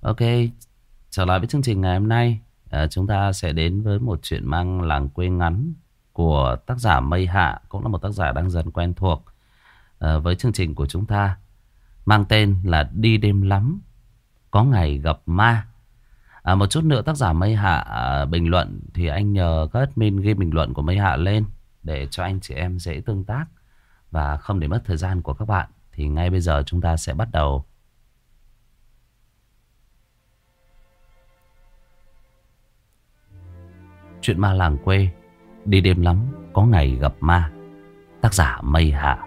Ok, trở lại với chương trình ngày hôm nay. À, chúng ta sẽ đến với một chuyện mang làng quê ngắn của tác giả Mây Hạ, cũng là một tác giả đang dần quen thuộc à, với chương trình của chúng ta. Mang tên là Đi đêm lắm, có ngày gặp ma. À, một chút nữa tác giả Mây Hạ à, bình luận thì anh nhờ các admin ghi bình luận của Mây Hạ lên để cho anh chị em dễ tương tác và không để mất thời gian của các bạn. Thì ngay bây giờ chúng ta sẽ bắt đầu Chuyện ma làng quê, Đi đêm lắm, Có ngày gặp ma. Tác giả Mây Hạ.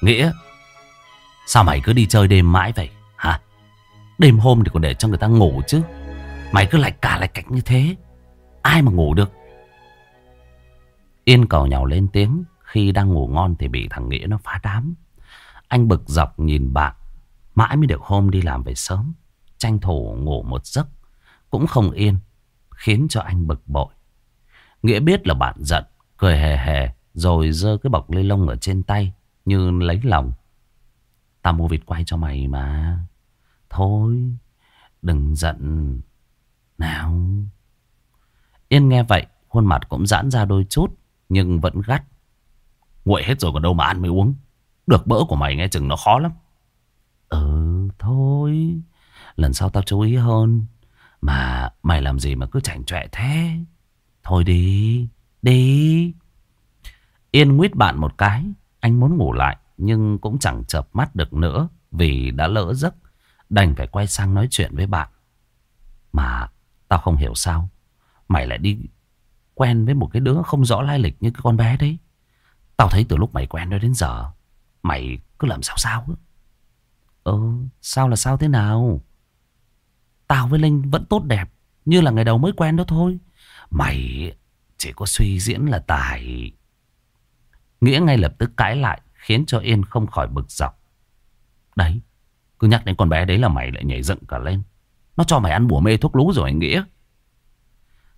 Nghĩa, Sao mày cứ đi chơi đêm mãi vậy, hả? Đêm hôm thì còn để cho người ta ngủ chứ. Mày cứ lạch cả lạch cạch như thế, Ai mà ngủ được? Yên cầu nhào lên tiếng, Khi đang ngủ ngon thì bị thằng Nghĩa nó phá đám. Anh bực dọc nhìn bạn, Mãi mới được hôm đi làm về sớm. Tranh thủ ngủ một giấc, Cũng không yên, Khiến cho anh bực bội. Nghĩa biết là bạn giận, Cười hề hề, rồi giơ cái bọc lê lông ở trên tay như lấy lòng. Tao mua vịt quay cho mày mà. Thôi, Đừng giận. Nào. Yên nghe vậy, Khuôn mặt cũng giãn ra đôi chút, Nhưng vẫn gắt. Nguội hết rồi còn đâu mà ăn mới uống. Được bỡ của mày nghe chừng nó khó lắm. Ừ thôi. Lần sau tao chú ý hơn. Mà mày làm gì mà cứ chảnh chọe thế? Thôi đi Đi. Yên nguyết bạn một cái. Anh muốn ngủ lại. Nhưng cũng chẳng chợp mắt được nữa. Vì đã lỡ giấc. Đành phải quay sang nói chuyện với bạn. Mà tao không hiểu sao. Mày lại đi quen với một cái đứa không rõ lai lịch như cái con bé đấy. Tao thấy từ lúc mày quen đó đến giờ. Mày cứ làm sao sao. Ờ sao là sao thế nào. Tao với Linh vẫn tốt đẹp. Như là ngày đầu mới quen đó thôi. Mày chỉ có suy diễn là tài. Nghĩa ngay lập tức cãi lại, Khiến cho Yên không khỏi bực dọc. Đấy, Cứ nhắc đến con bé đấy là mày lại nhảy dựng cả lên. Nó cho mày ăn bùa mê thuốc lú rồi Nghĩa.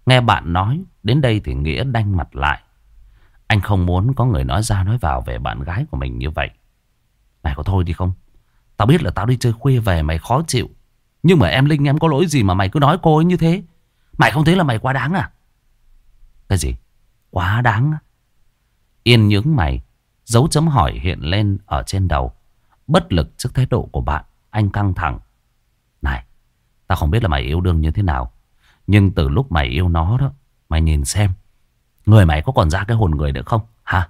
Nghe bạn nói, Đến đây thì Nghĩa đanh mặt lại. Anh không muốn có người nói ra nói vào Về bạn gái của mình như vậy. Mày có thôi đi không? Tao biết là tao đi chơi khuya về, mày khó chịu. Nhưng mà em Linh, em có lỗi gì mà mày cứ nói cô ấy như thế? Mày không thấy là mày quá đáng à? Cái gì? Quá đáng á Yên nhướng mày, dấu chấm hỏi hiện lên ở trên đầu. Bất lực trước thái độ của bạn, anh căng thẳng. Này, tao không biết là mày yêu đương như thế nào. Nhưng từ lúc mày yêu nó đó, mày nhìn xem. Người mày có còn ra cái hồn người nữa không? Hả?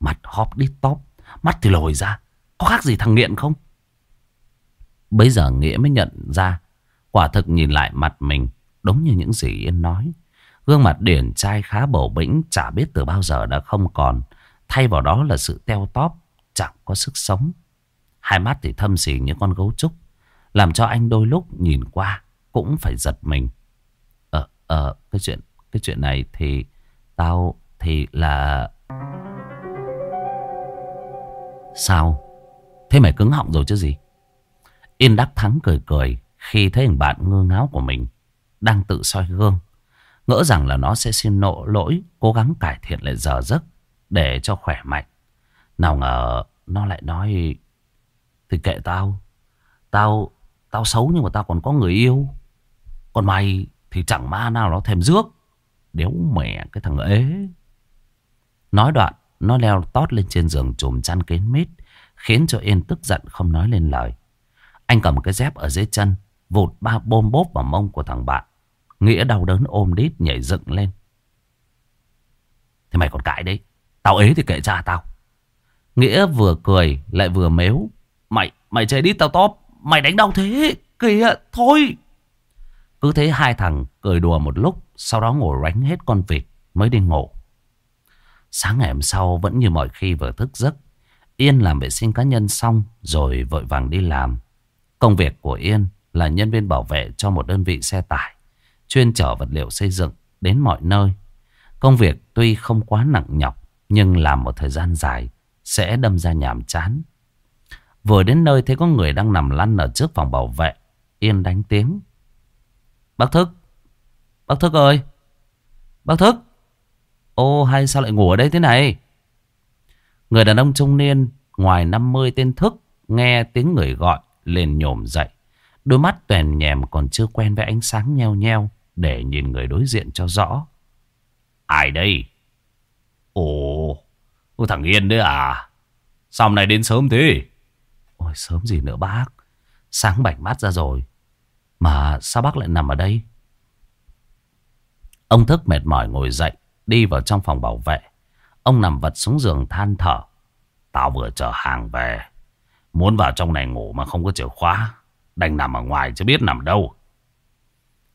Mặt hóp đít tóp, mắt thì lồi ra. Có khác gì thằng nghiện không? Bây giờ Nghĩa mới nhận ra. Quả thực nhìn lại mặt mình, đúng như những gì Yên nói. Gương mặt điển trai khá bổ bĩnh chả biết từ bao giờ đã không còn. Thay vào đó là sự teo tóp, chẳng có sức sống. Hai mắt thì thâm xỉ như con gấu trúc. Làm cho anh đôi lúc nhìn qua cũng phải giật mình. Ờ, ờ, cái chuyện, cái chuyện này thì tao thì là... Sao? Thế mày cứng họng rồi chứ gì? Yên đắc thắng cười cười khi thấy thằng bạn ngơ ngáo của mình đang tự soi gương. Ngỡ rằng là nó sẽ xin nộ lỗi, Cố gắng cải thiện lại giờ giấc Để cho khỏe mạnh. Nào ngờ nó lại nói, Thì kệ tao. Tao tao xấu nhưng mà tao còn có người yêu. Còn mày thì chẳng ma nào nó thèm rước. Đéo mẹ cái thằng ế. Nói đoạn, Nó leo tót lên trên giường chùm chăn kín mít, Khiến cho Yên tức giận không nói lên lời. Anh cầm cái dép ở dưới chân, Vụt ba bôm bốp vào mông của thằng bạn. Nghĩa đau đớn ôm đít nhảy dựng lên. thế mày còn cãi đấy. Tao ế thì kệ cha tao. Nghĩa vừa cười lại vừa mếu. Mày, mày chơi đít tao tóp. Mày đánh đau thế. Kìa, thôi. Cứ thế hai thằng cười đùa một lúc. Sau đó ngồi ránh hết con vịt. mới đi ngủ. Sáng ngày hôm sau vẫn như mọi khi vừa thức giấc. Yên làm vệ sinh cá nhân xong rồi vội vàng đi làm. Công việc của Yên là nhân viên bảo vệ cho một đơn vị xe tải, chuyên chở vật liệu xây dựng đến mọi nơi. Công việc tuy không quá nặng nhọc, nhưng làm một thời gian dài sẽ đâm ra nhàm chán. Vừa đến nơi thấy có người đang nằm lăn ở trước phòng bảo vệ. Yên đánh tiếng. Bác Thức! Bác Thức ơi! Bác Thức! Ô hay sao lại ngủ ở đây thế này? Người đàn ông trung niên ngoài 50 tên thức nghe tiếng người gọi liền nhổm dậy. Đôi mắt tèn nhèm còn chưa quen với ánh sáng nheo nheo để nhìn người đối diện cho rõ. Ai đây? Ồ, thằng Yên đấy à? Sao hôm nay đến sớm thế? Ôi sớm gì nữa bác Sáng bảnh mắt ra rồi Mà sao bác lại nằm ở đây Ông thức mệt mỏi ngồi dậy Đi vào trong phòng bảo vệ Ông nằm vật xuống giường than thở Tao vừa chở hàng về Muốn vào trong này ngủ mà không có chìa khóa Đành nằm ở ngoài chứ biết nằm đâu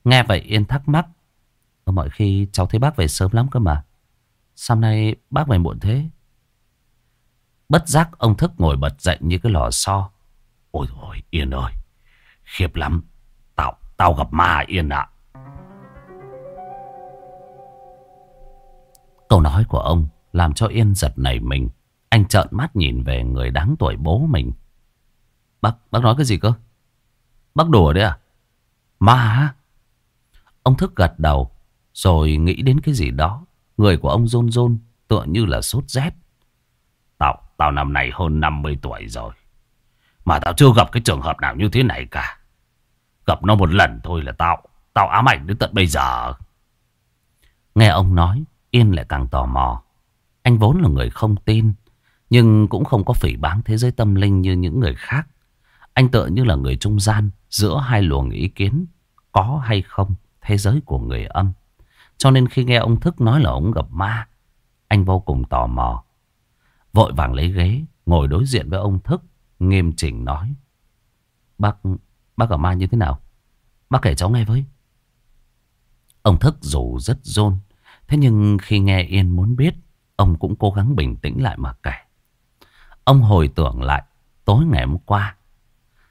Nghe vậy Yên thắc mắc Mọi khi cháu thấy bác về sớm lắm cơ mà Sao nay bác về muộn thế Bất giác ông thức ngồi bật dậy như cái lò xo. Ôi ôi Yên ơi. Khiếp lắm. Tao, tao gặp ma Yên ạ. Câu nói của ông làm cho Yên giật nảy mình. Anh trợn mắt nhìn về người đáng tuổi bố mình. Bác, bác nói cái gì cơ? Bác đùa đấy à? Ma hả? Ông thức gật đầu. Rồi nghĩ đến cái gì đó. Người của ông rôn rôn tựa như là sốt rét. Tao, Tao năm nay hơn 50 tuổi rồi. Mà tao chưa gặp cái trường hợp nào như thế này cả. Gặp nó một lần thôi là tao, tao ám ảnh đến tận bây giờ. Nghe ông nói, Yên lại càng tò mò. Anh vốn là người không tin, nhưng cũng không có phỉ báng thế giới tâm linh như những người khác. Anh tựa như là người trung gian giữa hai luồng ý kiến có hay không thế giới của người âm. Cho nên khi nghe ông Thức nói là ông gặp ma, anh vô cùng tò mò. Vội vàng lấy ghế Ngồi đối diện với ông Thức Nghiêm chỉnh nói Bác, bác gặp ma như thế nào Bác kể cháu nghe với Ông Thức dù rất rôn Thế nhưng khi nghe Yên muốn biết Ông cũng cố gắng bình tĩnh lại mà kể Ông hồi tưởng lại Tối ngày hôm qua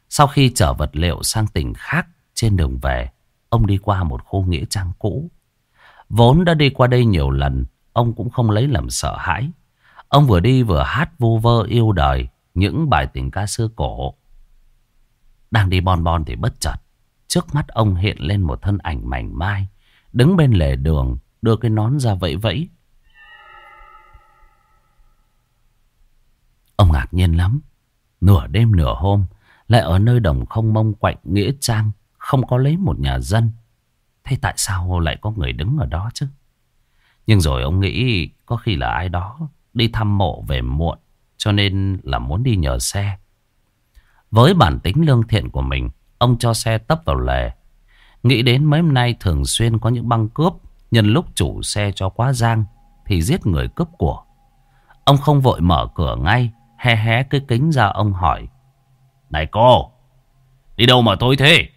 Sau khi chở vật liệu sang tỉnh khác Trên đường về Ông đi qua một khu nghĩa trang cũ Vốn đã đi qua đây nhiều lần, Ông cũng không lấy làm sợ hãi Ông vừa đi vừa hát vô vơ yêu đời những bài tình ca xưa cổ. Đang đi bon bon thì bất chợt. Trước mắt ông hiện lên một thân ảnh mảnh mai. Đứng bên lề đường, đưa cái nón ra vẫy vẫy. Ông ngạc nhiên lắm. Nửa đêm nửa hôm, lại ở nơi đồng không mông quạnh nghĩa trang. Không có lấy một nhà dân. Thế tại sao lại có người đứng ở đó chứ? Nhưng rồi ông nghĩ có khi là ai đó đi thăm mộ về muộn cho nên là muốn đi nhờ xe. Với bản tính lương thiện của mình, ông cho xe tấp vào lề. Nghĩ đến mấy hôm nay thường xuyên có những băng cướp, nhân lúc chủ xe cho quá giang thì giết người cướp của. Ông không vội mở cửa ngay, hé hé cái kính ra ông hỏi. Này cô, đi đâu mà tối thế?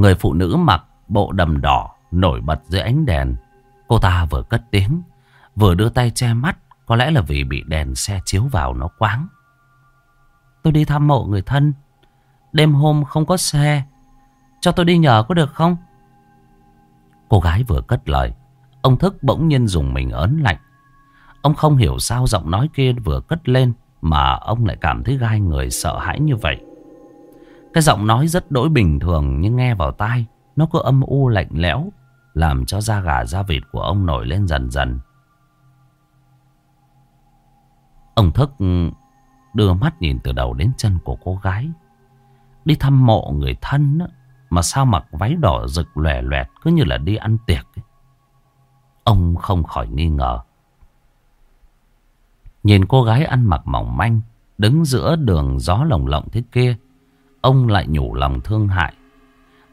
Người phụ nữ mặc bộ đầm đỏ nổi bật dưới ánh đèn. Cô ta vừa cất tiếng, Vừa đưa tay che mắt, Có lẽ là vì bị đèn xe chiếu vào nó quáng. Tôi đi thăm mộ người thân. Đêm hôm không có xe. Cho tôi đi nhờ có được không? Cô gái vừa cất lời, Ông thức bỗng nhiên dùng mình ớn lạnh. Ông không hiểu sao giọng nói kia vừa cất lên Mà ông lại cảm thấy gai người sợ hãi như vậy. Cái giọng nói rất đỗi bình thường Nhưng nghe vào tai Nó cứ âm u lạnh lẽo làm cho da gà da vịt của ông nổi lên dần dần. Ông thức đưa mắt nhìn từ đầu đến chân của cô gái. Đi thăm mộ người thân á, Mà sao mặc váy đỏ rực lòe loẹt Cứ như là đi ăn tiệc ấy. Ông không khỏi nghi ngờ. Nhìn cô gái ăn mặc mỏng manh Đứng giữa đường gió lồng lộng thế kia Ông lại nhủ lòng thương hại.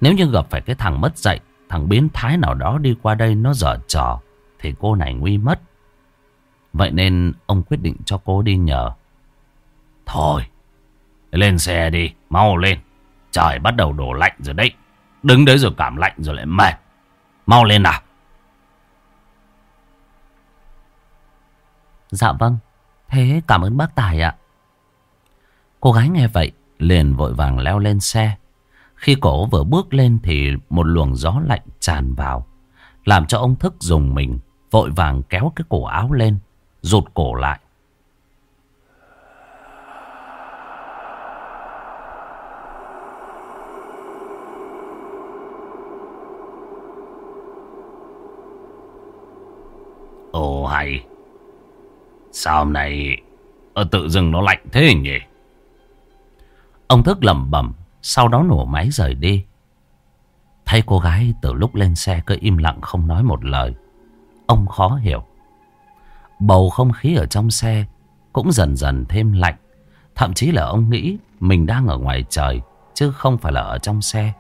Nếu như gặp phải cái thằng mất dạy, Thằng biến thái nào đó đi qua đây nó dở trò, Thì cô này nguy mất. Vậy nên ông quyết định cho cô đi nhờ. Thôi, Lên xe đi, Mau lên. Trời, bắt đầu đổ lạnh rồi đấy. Đứng đấy rồi cảm lạnh rồi lại mệt. Mau lên nào. Dạ vâng Thế cảm ơn bác Tài ạ. Cô gái nghe vậy liền vội vàng leo lên xe. Khi cổ vừa bước lên thì một luồng gió lạnh tràn vào, Làm cho ông thức dùng mình, Vội vàng kéo cái cổ áo lên, Rụt cổ lại. Ồ, hay. Sao hôm nay Ở tự dưng nó lạnh thế nhỉ? Ông thức lẩm bẩm, Sau đó nổ máy rời đi. Thấy cô gái từ lúc lên xe cứ im lặng không nói một lời, Ông khó hiểu. Bầu không khí ở trong xe Cũng dần dần thêm lạnh, Thậm chí là ông nghĩ Mình đang ở ngoài trời Chứ không phải là ở trong xe.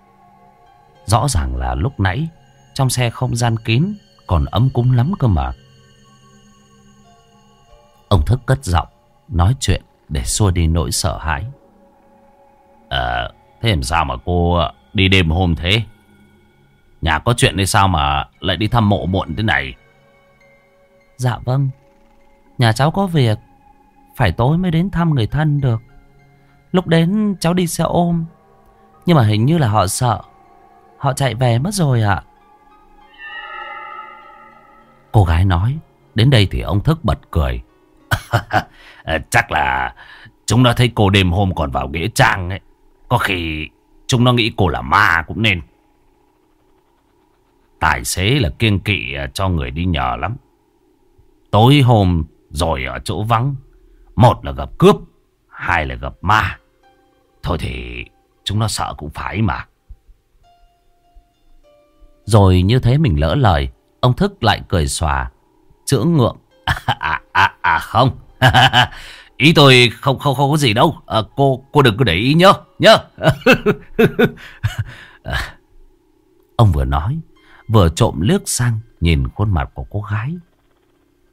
Rõ ràng là lúc nãy Trong xe không gian kín, Còn ấm cúng lắm cơ mà. Ông thức cất giọng, Nói chuyện để xua đi nỗi sợ hãi. Ờ Thế làm sao mà cô đi đêm hôm thế? Nhà có chuyện hay sao mà Lại đi thăm mộ muộn thế này? Dạ vâng. Nhà cháu có việc. Phải tối mới đến thăm người thân được. Lúc đến cháu đi xe ôm. Nhưng mà hình như là họ sợ. Họ chạy về mất rồi ạ. Cô gái nói Đến đây thì ông thức bật cười. Chắc là Chúng nó thấy cô đêm hôm còn vào nghĩa trang ấy có khi Chúng nó nghĩ cô là ma cũng nên. Tài xế là kiêng kỵ à, cho người đi nhờ lắm. Tối hôm rồi ở chỗ vắng, Một là gặp cướp, Hai là gặp ma. Thôi thì chúng nó sợ cũng phải mà. Rồi như thế mình lỡ lời, Ông Thức lại cười xòa. Chữa ngượng. À à à không. Ý tôi không không không có gì đâu. À, Cô cô đừng có để ý nhớ Nhớ. Ông vừa nói Vừa trộm liếc sang Nhìn khuôn mặt của cô gái.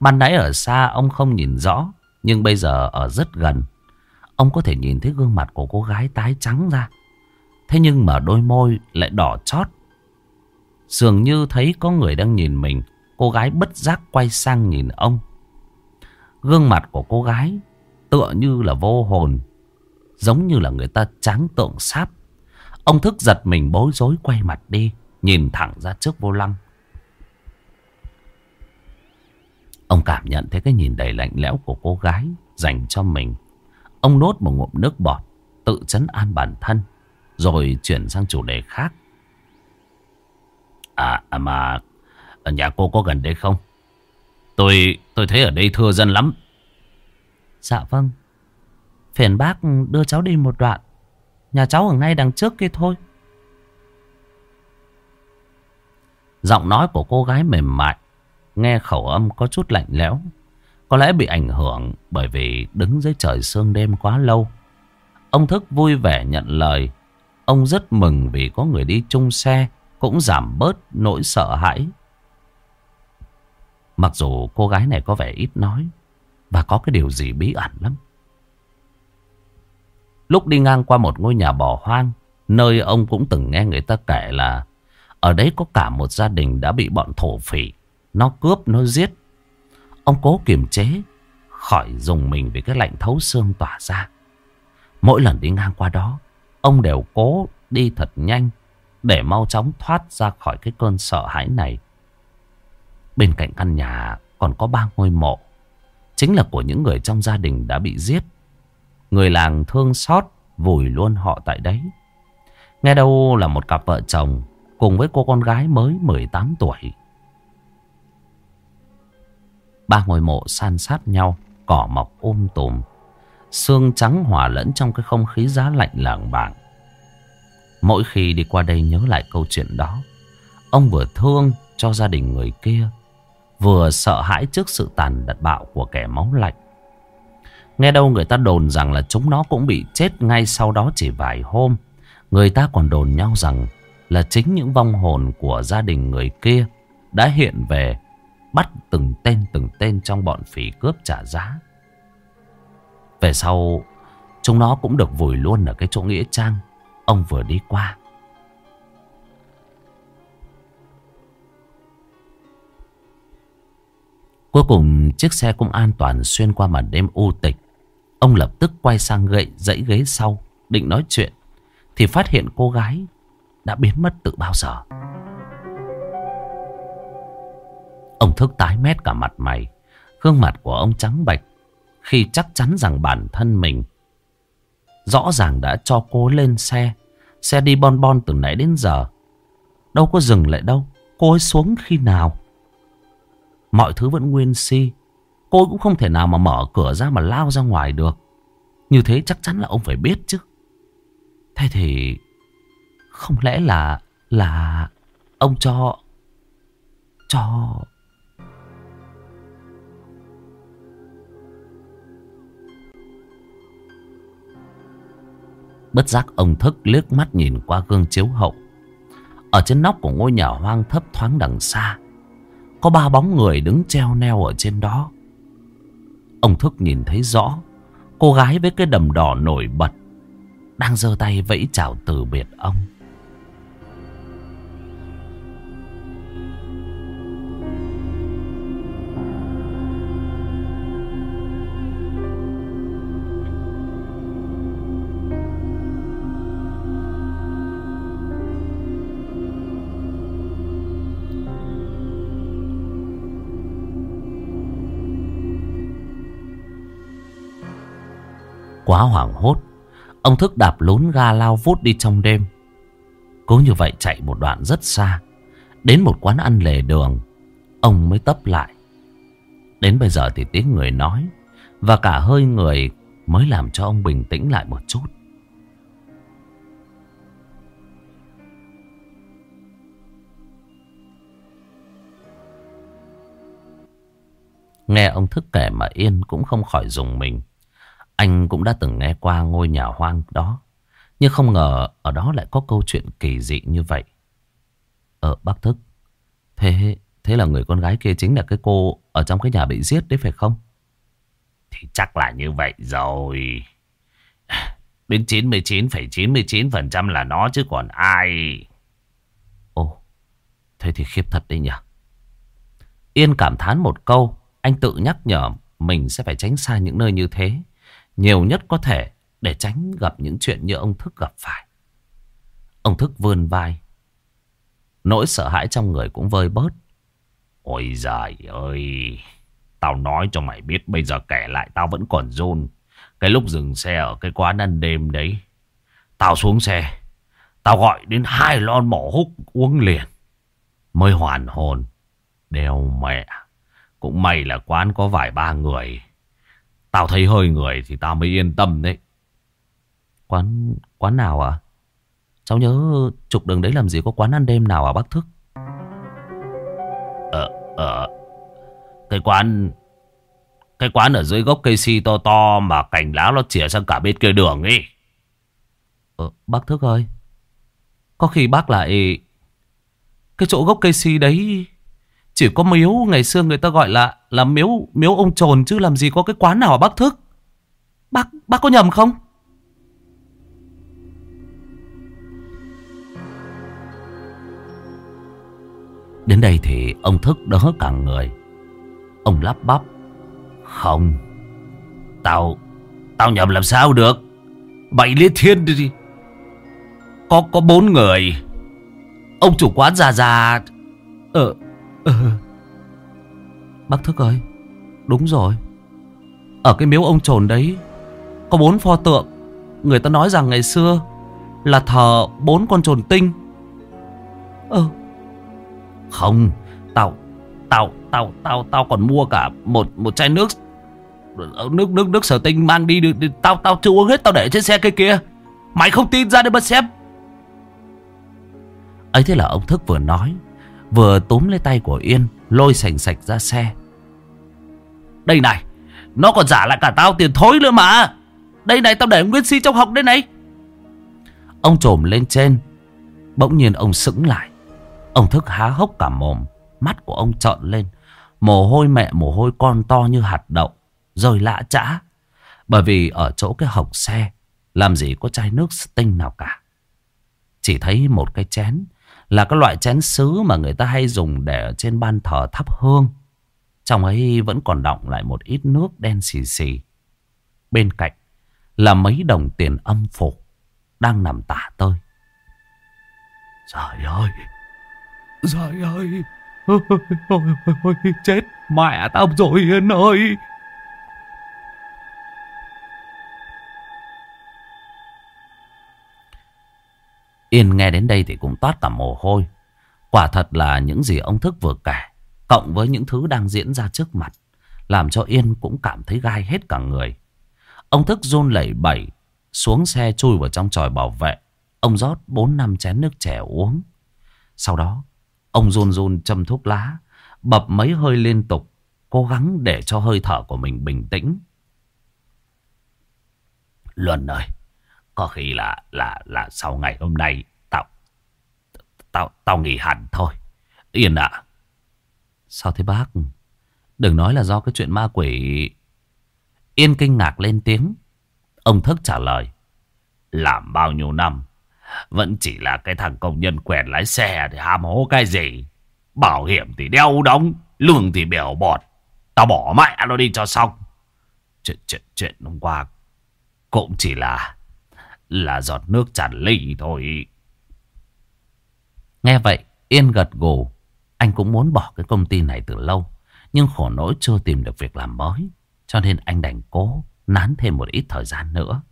Ban nãy ở xa ông không nhìn rõ Nhưng bây giờ ở rất gần. Ông có thể nhìn thấy gương mặt của cô gái tái trắng ra. Thế nhưng mà đôi môi lại đỏ chót. Dường như thấy có người đang nhìn mình. Cô gái bất giác quay sang nhìn ông. Gương mặt của cô gái tựa như là vô hồn Giống như là người ta tráng tượng sáp Ông thức giật mình bối rối quay mặt đi Nhìn thẳng ra trước vô lăng Ông cảm nhận thấy cái nhìn đầy lạnh lẽo của cô gái dành cho mình. Ông nốt một ngụm nước bọt, tự chấn an bản thân, rồi chuyển sang chủ đề khác. À, à mà ở nhà cô có gần đây không? Tôi tôi thấy ở đây thưa dân lắm. Dạ vâng. Phiền bác đưa cháu đi một đoạn. Nhà cháu ở ngay đằng trước kia thôi. Giọng nói của cô gái mềm mại, Nghe khẩu âm có chút lạnh lẽo, Có lẽ bị ảnh hưởng Bởi vì đứng dưới trời sương đêm quá lâu Ông Thức vui vẻ nhận lời Ông rất mừng vì có người đi chung xe, Cũng giảm bớt nỗi sợ hãi Mặc dù cô gái này có vẻ ít nói và có cái điều gì bí ẩn lắm Lúc đi ngang qua một ngôi nhà bỏ hoang Nơi ông cũng từng nghe người ta kể là Ở đấy có cả một gia đình đã bị bọn thổ phỉ nó cướp, nó giết. Ông cố kiềm chế, khỏi dùng mình vì cái lạnh thấu xương tỏa ra. Mỗi lần đi ngang qua đó, ông đều cố đi thật nhanh để mau chóng thoát ra khỏi cái cơn sợ hãi này. Bên cạnh căn nhà còn có ba ngôi mộ. Chính là của những người trong gia đình đã bị giết. Người làng thương xót vùi luôn họ tại đấy. Nghe đâu là một cặp vợ chồng cùng với cô con gái mới 18 tuổi. Ba ngôi mộ san sát nhau, cỏ mọc ôm tùm. Sương trắng hòa lẫn trong cái không khí giá lạnh làng bảng. Mỗi khi đi qua đây nhớ lại câu chuyện đó, ông vừa thương cho gia đình người kia, vừa sợ hãi trước sự tàn đật bạo của kẻ máu lạnh. Nghe đâu người ta đồn rằng là chúng nó cũng bị chết ngay sau đó chỉ vài hôm. Người ta còn đồn nhau rằng là chính những vong hồn của gia đình người kia đã hiện về, Bắt từng tên từng tên trong bọn phỉ cướp trả giá Về sau, Chúng nó cũng được vùi luôn ở cái chỗ Nghĩa Trang Ông vừa đi qua Cuối cùng chiếc xe cũng an toàn xuyên qua màn đêm u tịch. Ông lập tức quay sang gậy dãy ghế sau, định nói chuyện. Thì phát hiện cô gái đã biến mất từ bao giờ. Ông thức tái mét cả mặt mày. Gương mặt của ông trắng bệch khi chắc chắn rằng bản thân mình rõ ràng đã cho cô lên xe. Xe đi bon bon từ nãy đến giờ. Đâu có dừng lại đâu. Cô ấy xuống khi nào? Mọi thứ vẫn nguyên si. Cô cũng không thể nào mà mở cửa ra mà lao ra ngoài được. Như thế chắc chắn là ông phải biết chứ. Thế thì không lẽ là là ông cho cho Bất giác ông thức liếc mắt nhìn qua gương chiếu hậu. Ở trên nóc của ngôi nhà hoang thấp thoáng đằng xa. Có ba bóng người đứng treo neo ở trên đó. Ông thức nhìn thấy rõ. Cô gái với cái đầm đỏ nổi bật. Đang giơ tay vẫy chào từ biệt ông. Quá hoảng hốt. Ông thức đạp lún ga lao vút đi trong đêm. Cố như vậy chạy một đoạn rất xa. Đến một quán ăn lề đường, Ông mới tấp lại. Đến bây giờ thì tiếng người nói Và cả hơi người Mới làm cho ông bình tĩnh lại một chút. Nghe ông thức kể mà Yên cũng không khỏi dùng mình anh cũng đã từng nghe qua ngôi nhà hoang đó. Nhưng không ngờ ở đó lại có câu chuyện kỳ dị như vậy. Ờ bác thức. Thế thế là người con gái kia chính là cái cô ở trong cái nhà bị giết đấy phải không? Thì chắc là như vậy rồi. Đến 99,99% là nó chứ còn ai. Ồ, thế thì khiếp thật đấy nhỉ. Yên cảm thán một câu, anh tự nhắc nhở mình sẽ phải tránh xa những nơi như thế nhiều nhất có thể để tránh gặp những chuyện như ông Thức gặp phải. Ông Thức vươn vai. Nỗi sợ hãi trong người cũng vơi bớt. Ôi giời ơi! Tao nói cho mày biết bây giờ kể lại tao vẫn còn run. Cái lúc dừng xe ở cái quán ăn đêm đấy. Tao xuống xe. Tao gọi đến hai lon mỏ húc uống liền. Mới hoàn hồn. Đeo mẹ. Cũng may là quán có vài ba người. Tao thấy hơi người thì tao mới yên tâm đấy. Quán quán nào à? Cháu nhớ trục đường đấy làm gì có quán ăn đêm nào à bác Thức? Ờ, ờ. Cái quán... Cái quán ở dưới gốc cây si to to mà cành lá nó chỉa sang cả bên kia đường ấy. Ờ, bác Thức ơi. Có khi bác lại... Cái chỗ gốc cây si đấy chỉ có miếu ngày xưa người ta gọi là là miếu miếu ông trồn chứ làm gì có cái quán nào ở Bắc Thức. Bác bác có nhầm không? Đến đây thì ông Thức đỡ cả người. Ông lắp bắp. Không. Tao tao nhầm làm sao được? bảy lý thiên đi. Có có bốn người. Ông chủ quán già già Ờ Ừ. Bác Thức ơi Đúng rồi. Ở cái miếu ông trồn đấy Có bốn pho tượng. Người ta nói rằng ngày xưa Là thờ bốn con trồn tinh. Ừ Không Tao Tao Tao Tao Tao còn mua cả một một chai nước. Ờ, nước nước nước sở tinh mang đi, được Tao tao chưa uống hết Tao để trên xe kia kia Mày không tin ra đây mà xem. Ấy thế là ông Thức vừa nói Vừa túm lấy tay của Yên, Lôi sành sạch ra xe. Đây này, Nó còn giả lại cả tao tiền thối nữa mà. Đây này tao để nguyên si trong học đây này. Ông trồm lên trên, Bỗng nhiên ông sững lại. Ông thức há hốc cả mồm, Mắt của ông trợn lên. Mồ hôi mẹ, mồ hôi con to như hạt đậu Rồi lạ chã. Bởi vì ở chỗ cái hộc xe, Làm gì có chai nước tinh nào cả. Chỉ thấy một cái chén là cái loại chén sứ mà người ta hay dùng để ở trên ban thờ thắp hương. Trong ấy vẫn còn đọng lại một ít nước đen xì xì. Bên cạnh là mấy đồng tiền âm phủ đang nằm tả tơi. Trời ơi! Trời ơi! Ôi, ôi, ôi, chết mẹ tao rồi Yên ơi! Yên nghe đến đây thì cũng toát cả mồ hôi. Quả thật là những gì ông Thức vừa kể, cộng với những thứ đang diễn ra trước mặt, làm cho Yên cũng cảm thấy gai hết cả người. Ông Thức run lẩy bẩy, xuống xe chui vào trong tròi bảo vệ. Ông rót 4 năm chén nước trẻ uống. Sau đó, ông run run châm thuốc lá, bập mấy hơi liên tục, cố gắng để cho hơi thở của mình bình tĩnh. Luân ơi, có khi là là là sau ngày hôm nay tao tao tao nghỉ hẳn thôi. Yên ạ. Sao thế bác? Đừng nói là do cái chuyện ma quỷ. Yên kinh ngạc lên tiếng. Ông Thức trả lời. Làm bao nhiêu năm vẫn chỉ là cái thằng công nhân quèn lái xe thì ham hố cái gì. Bảo hiểm thì đeo đóng, lương thì bèo bọt. Tao bỏ mẹ nó đi cho xong. Chuyện chuyện chuyện hôm qua cũng chỉ là là giọt nước tràn ly thôi. Nghe vậy, Yên gật gù. Anh cũng muốn bỏ cái công ty này từ lâu. Nhưng khổ nỗi chưa tìm được việc làm mới. Cho nên anh đành cố nán thêm một ít thời gian nữa.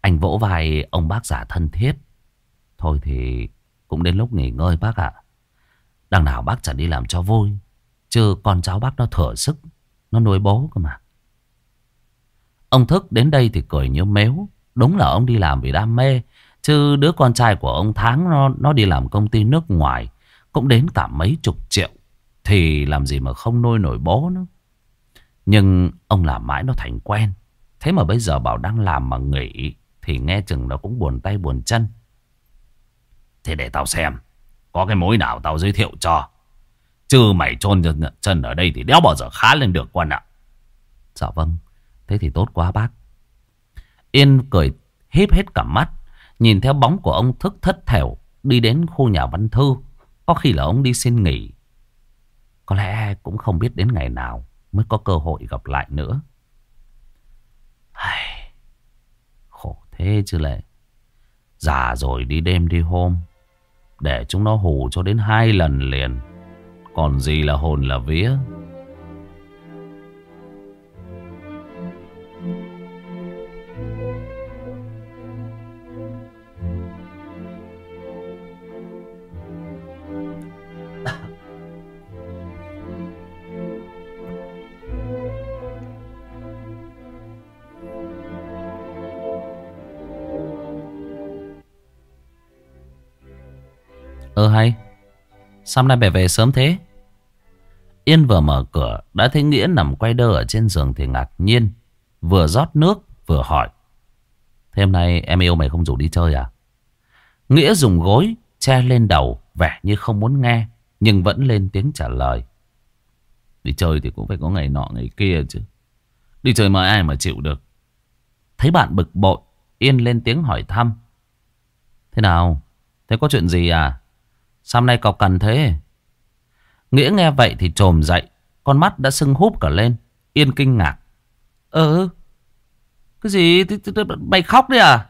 Anh vỗ vai ông bác giả thân thiết. Thôi thì cũng đến lúc nghỉ ngơi bác ạ. Đằng nào bác chẳng đi làm cho vui. Chứ con cháu bác nó thừa sức. Nó nuôi bố cơ mà. Ông Thức đến đây thì cười như mếu. Đúng là ông đi làm vì đam mê. Chứ đứa con trai của ông Tháng nó, nó đi làm công ty nước ngoài. Cũng đến cả mấy chục triệu. Thì làm gì mà không nuôi nổi bố nữa. Nhưng ông làm mãi nó thành quen. Thế mà bây giờ bảo đang làm mà nghỉ. Thì nghe chừng nó cũng buồn tay buồn chân. Thế để tao xem. Có cái mối nào tao giới thiệu cho. Chứ mày chôn chân ở đây thì đéo bao giờ khá lên được quan ạ. Dạ vâng. Thế thì tốt quá bác. Yên cười, híp hết cả mắt. Nhìn theo bóng của ông thức thất thểu, đi đến khu nhà văn thư. Có khi là ông đi xin nghỉ. Có lẽ cũng không biết đến ngày nào mới có cơ hội gặp lại nữa. Ai... Khổ thế chứ lệ. Già rồi đi đêm đi hôm. Để chúng nó hù cho đến hai lần liền. Còn gì là hồn là vía. Ơ hay? Sao nay mẹ về sớm thế? Yên vừa mở cửa, Đã thấy Nghĩa nằm quay đơ ở trên giường thì ngạc nhiên, Vừa rót nước, vừa hỏi. Thế hôm nay em yêu mày không rủ đi chơi à? Nghĩa dùng gối Che lên đầu, Vẻ như không muốn nghe, Nhưng vẫn lên tiếng trả lời. Đi chơi thì cũng phải có ngày nọ, ngày kia chứ. Đi chơi mà ai mà chịu được. Thấy bạn bực bội, Yên lên tiếng hỏi thăm. Thế nào? Thế có chuyện gì à? Sao nay cậu cần thế? Nghĩa nghe vậy thì trồm dậy. Con mắt đã sưng húp cả lên. Yên kinh ngạc. Ừ. Cái gì? Mày khóc đấy à?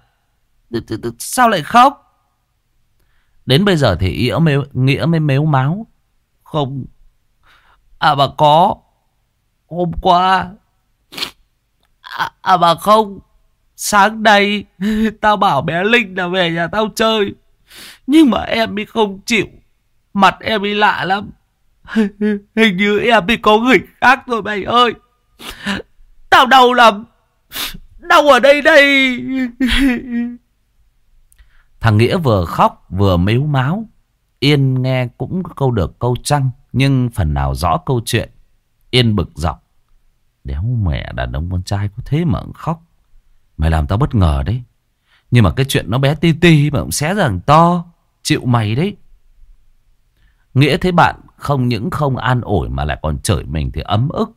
Sao lại khóc? Đến bây giờ thì Nghĩa mới, Nghĩa mới mếu máu. Không. À bà có. Hôm qua. À, à bà không. Sáng nay tao bảo bé Linh là về nhà tao chơi. Nhưng mà em bị không chịu. Mặt em bị lạ lắm. Hình như em bị có người khác rồi mày ơi. Tao đau lắm. Đau ở đây đây. Thằng Nghĩa vừa khóc vừa mếu máu. Yên nghe cũng câu được câu trăng. Nhưng phần nào rõ câu chuyện. Yên bực dọc. Đéo mẹ đàn ông con trai có thế mà khóc. Mày làm tao bất ngờ đấy. Nhưng mà cái chuyện nó bé ti ti mà cũng xé rằng to. Chịu mày đấy. Nghĩa thế bạn không những không an ủi mà lại còn chửi mình thì ấm ức.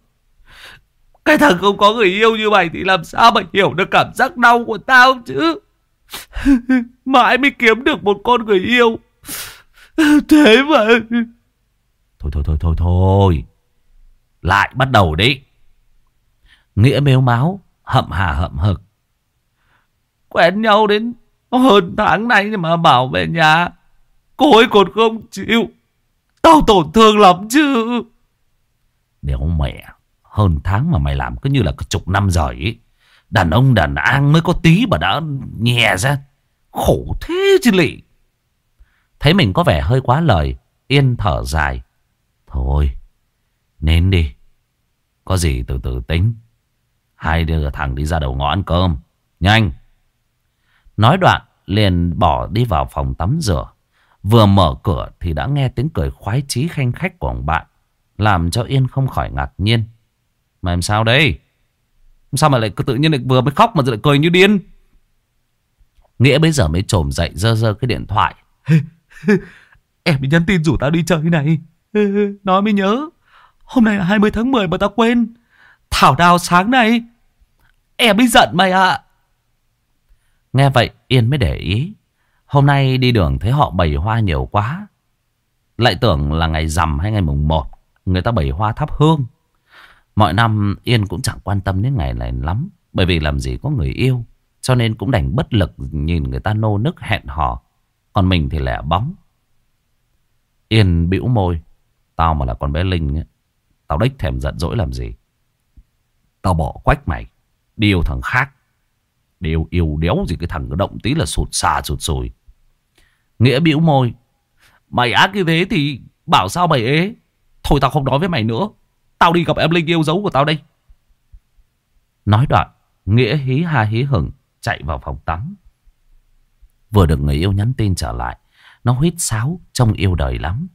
Cái thằng không có người yêu như mày thì làm sao mà hiểu được cảm giác đau của tao chứ. Mãi mới kiếm được một con người yêu. Thế mà... Thôi thôi thôi thôi thôi. Lại bắt đầu đi. Nghĩa mếu máu, hậm hà hậm hực. Quen nhau đến hơn tháng nay nhưng mà bảo về nhà. Cô ấy còn không chịu. Tao tổn thương lắm chứ. Đéo mẹ. Hơn tháng mà mày làm cứ như là chục năm rồi ý. Đàn ông đàn an mới có tí mà đã nhè ra. Khổ thế chứ lị. Thấy mình có vẻ hơi quá lời. Yên thở dài. Thôi. Nên đi. Có gì từ từ tính. Hai đứa thằng đi ra đầu ngõ ăn cơm. Nhanh. Nói đoạn, liền bỏ đi vào phòng tắm rửa. Vừa mở cửa thì đã nghe tiếng cười khoái chí khanh khách của ông bạn. Làm cho Yên không khỏi ngạc nhiên. Mà em sao đây? Sao mà lại tự nhiên lại vừa mới khóc mà lại cười như điên? Nghĩa bây giờ mới trồm dậy dơ dơ cái điện thoại. em nhắn tin rủ tao đi chơi này. Nói mới nhớ. Hôm nay là 20 tháng 10 mà tao quên. Thảo đào sáng nay. Em mới giận mày ạ. Nghe vậy Yên mới để ý. Hôm nay đi đường thấy họ bày hoa nhiều quá. Lại tưởng là ngày rằm hay ngày mùng 1. Người ta bày hoa thắp hương. Mọi năm Yên cũng chẳng quan tâm đến ngày này lắm. Bởi vì làm gì có người yêu. Cho nên cũng đành bất lực nhìn người ta nô nức hẹn hò. Còn mình thì lẻ bóng. Yên bĩu môi. Tao mà là con bé Linh ấy, Tao đích thèm giận dỗi làm gì. Tao bỏ quách mày. Đi yêu thằng khác đều yêu, đéo gì cái thằng động tí là sụt xà sụt sùi. Nghĩa bĩu môi. Mày ác như thế thì bảo sao mày ế. Thôi tao không nói với mày nữa. Tao đi gặp em Linh yêu dấu của tao đây. Nói đoạn, Nghĩa hí ha hí hửng chạy vào phòng tắm. Vừa được người yêu nhắn tin trở lại, nó huyết sáo trông yêu đời lắm.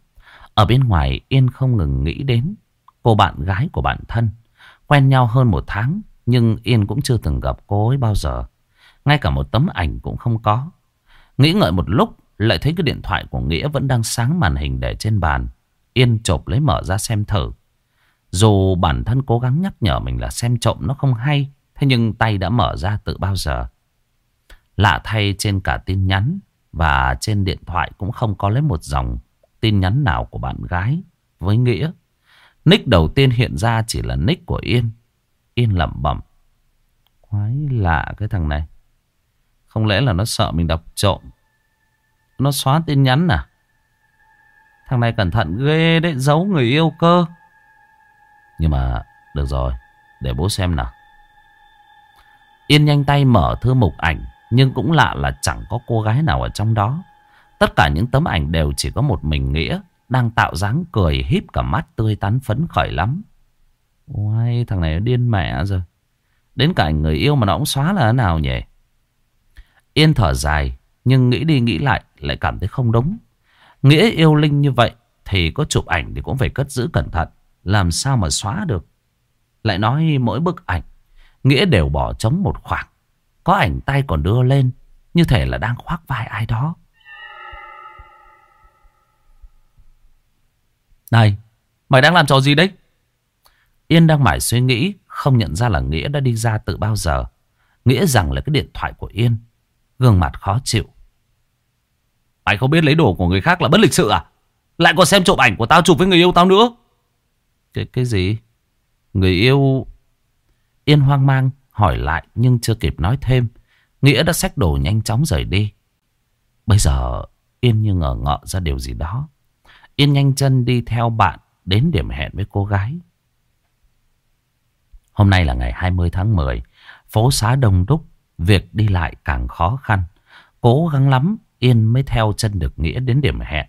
Ở bên ngoài Yên không ngừng nghĩ đến cô bạn gái của bạn thân. Quen nhau hơn một tháng, nhưng Yên cũng chưa từng gặp cô ấy bao giờ. Ngay cả một tấm ảnh cũng không có. Nghĩ ngợi một lúc, lại thấy cái điện thoại của Nghĩa vẫn đang sáng màn hình để trên bàn. Yên chộp lấy mở ra xem thử. Dù bản thân cố gắng nhắc nhở mình là xem trộm nó không hay, thế nhưng tay đã mở ra từ bao giờ. Lạ thay trên cả tin nhắn và trên điện thoại cũng không có lấy một dòng tin nhắn nào của bạn gái với Nghĩa. Nick đầu tiên hiện ra chỉ là nick của Yên. Yên lẩm bẩm. Quái lạ cái thằng này. Không lẽ là nó sợ mình đọc trộm. Nó xóa tin nhắn à? Thằng này cẩn thận ghê đấy, giấu người yêu cơ. Nhưng mà được rồi, để bố xem nào. Yên nhanh tay mở thư mục ảnh, nhưng cũng lạ là chẳng có cô gái nào ở trong đó. Tất cả những tấm ảnh đều chỉ có một mình Nghĩa, đang tạo dáng cười híp cả mắt tươi tắn phấn khởi lắm. Ôi, thằng này điên mẹ rồi. Đến cả người yêu mà nó cũng xóa là thế nào nhỉ? Yên thở dài, nhưng nghĩ đi nghĩ lại lại cảm thấy không đúng. Nghĩa yêu Linh như vậy thì có chụp ảnh thì cũng phải cất giữ cẩn thận. Làm sao mà xóa được? Lại nói mỗi bức ảnh, Nghĩa đều bỏ trống một khoảng. Có ảnh tay còn đưa lên, như thể là đang khoác vai ai đó. Này, mày đang làm trò gì đấy? Yên đang mải suy nghĩ, không nhận ra là Nghĩa đã đi ra từ bao giờ. Nghĩa rằng là cái điện thoại của Yên. Gương mặt khó chịu. Mày không biết lấy đồ của người khác là bất lịch sự à? Lại còn xem trộm ảnh của tao chụp với người yêu tao nữa. Cái, cái gì? Người yêu... Yên hoang mang hỏi lại nhưng chưa kịp nói thêm. Nghĩa đã xách đồ nhanh chóng rời đi. Bây giờ Yên như ngờ ngợ ra điều gì đó. Yên nhanh chân đi theo bạn đến điểm hẹn với cô gái. Hôm nay là ngày 20 tháng 10. Phố xá đông đúc, việc đi lại càng khó khăn. Cố gắng lắm, Yên mới theo chân được Nghĩa đến điểm hẹn.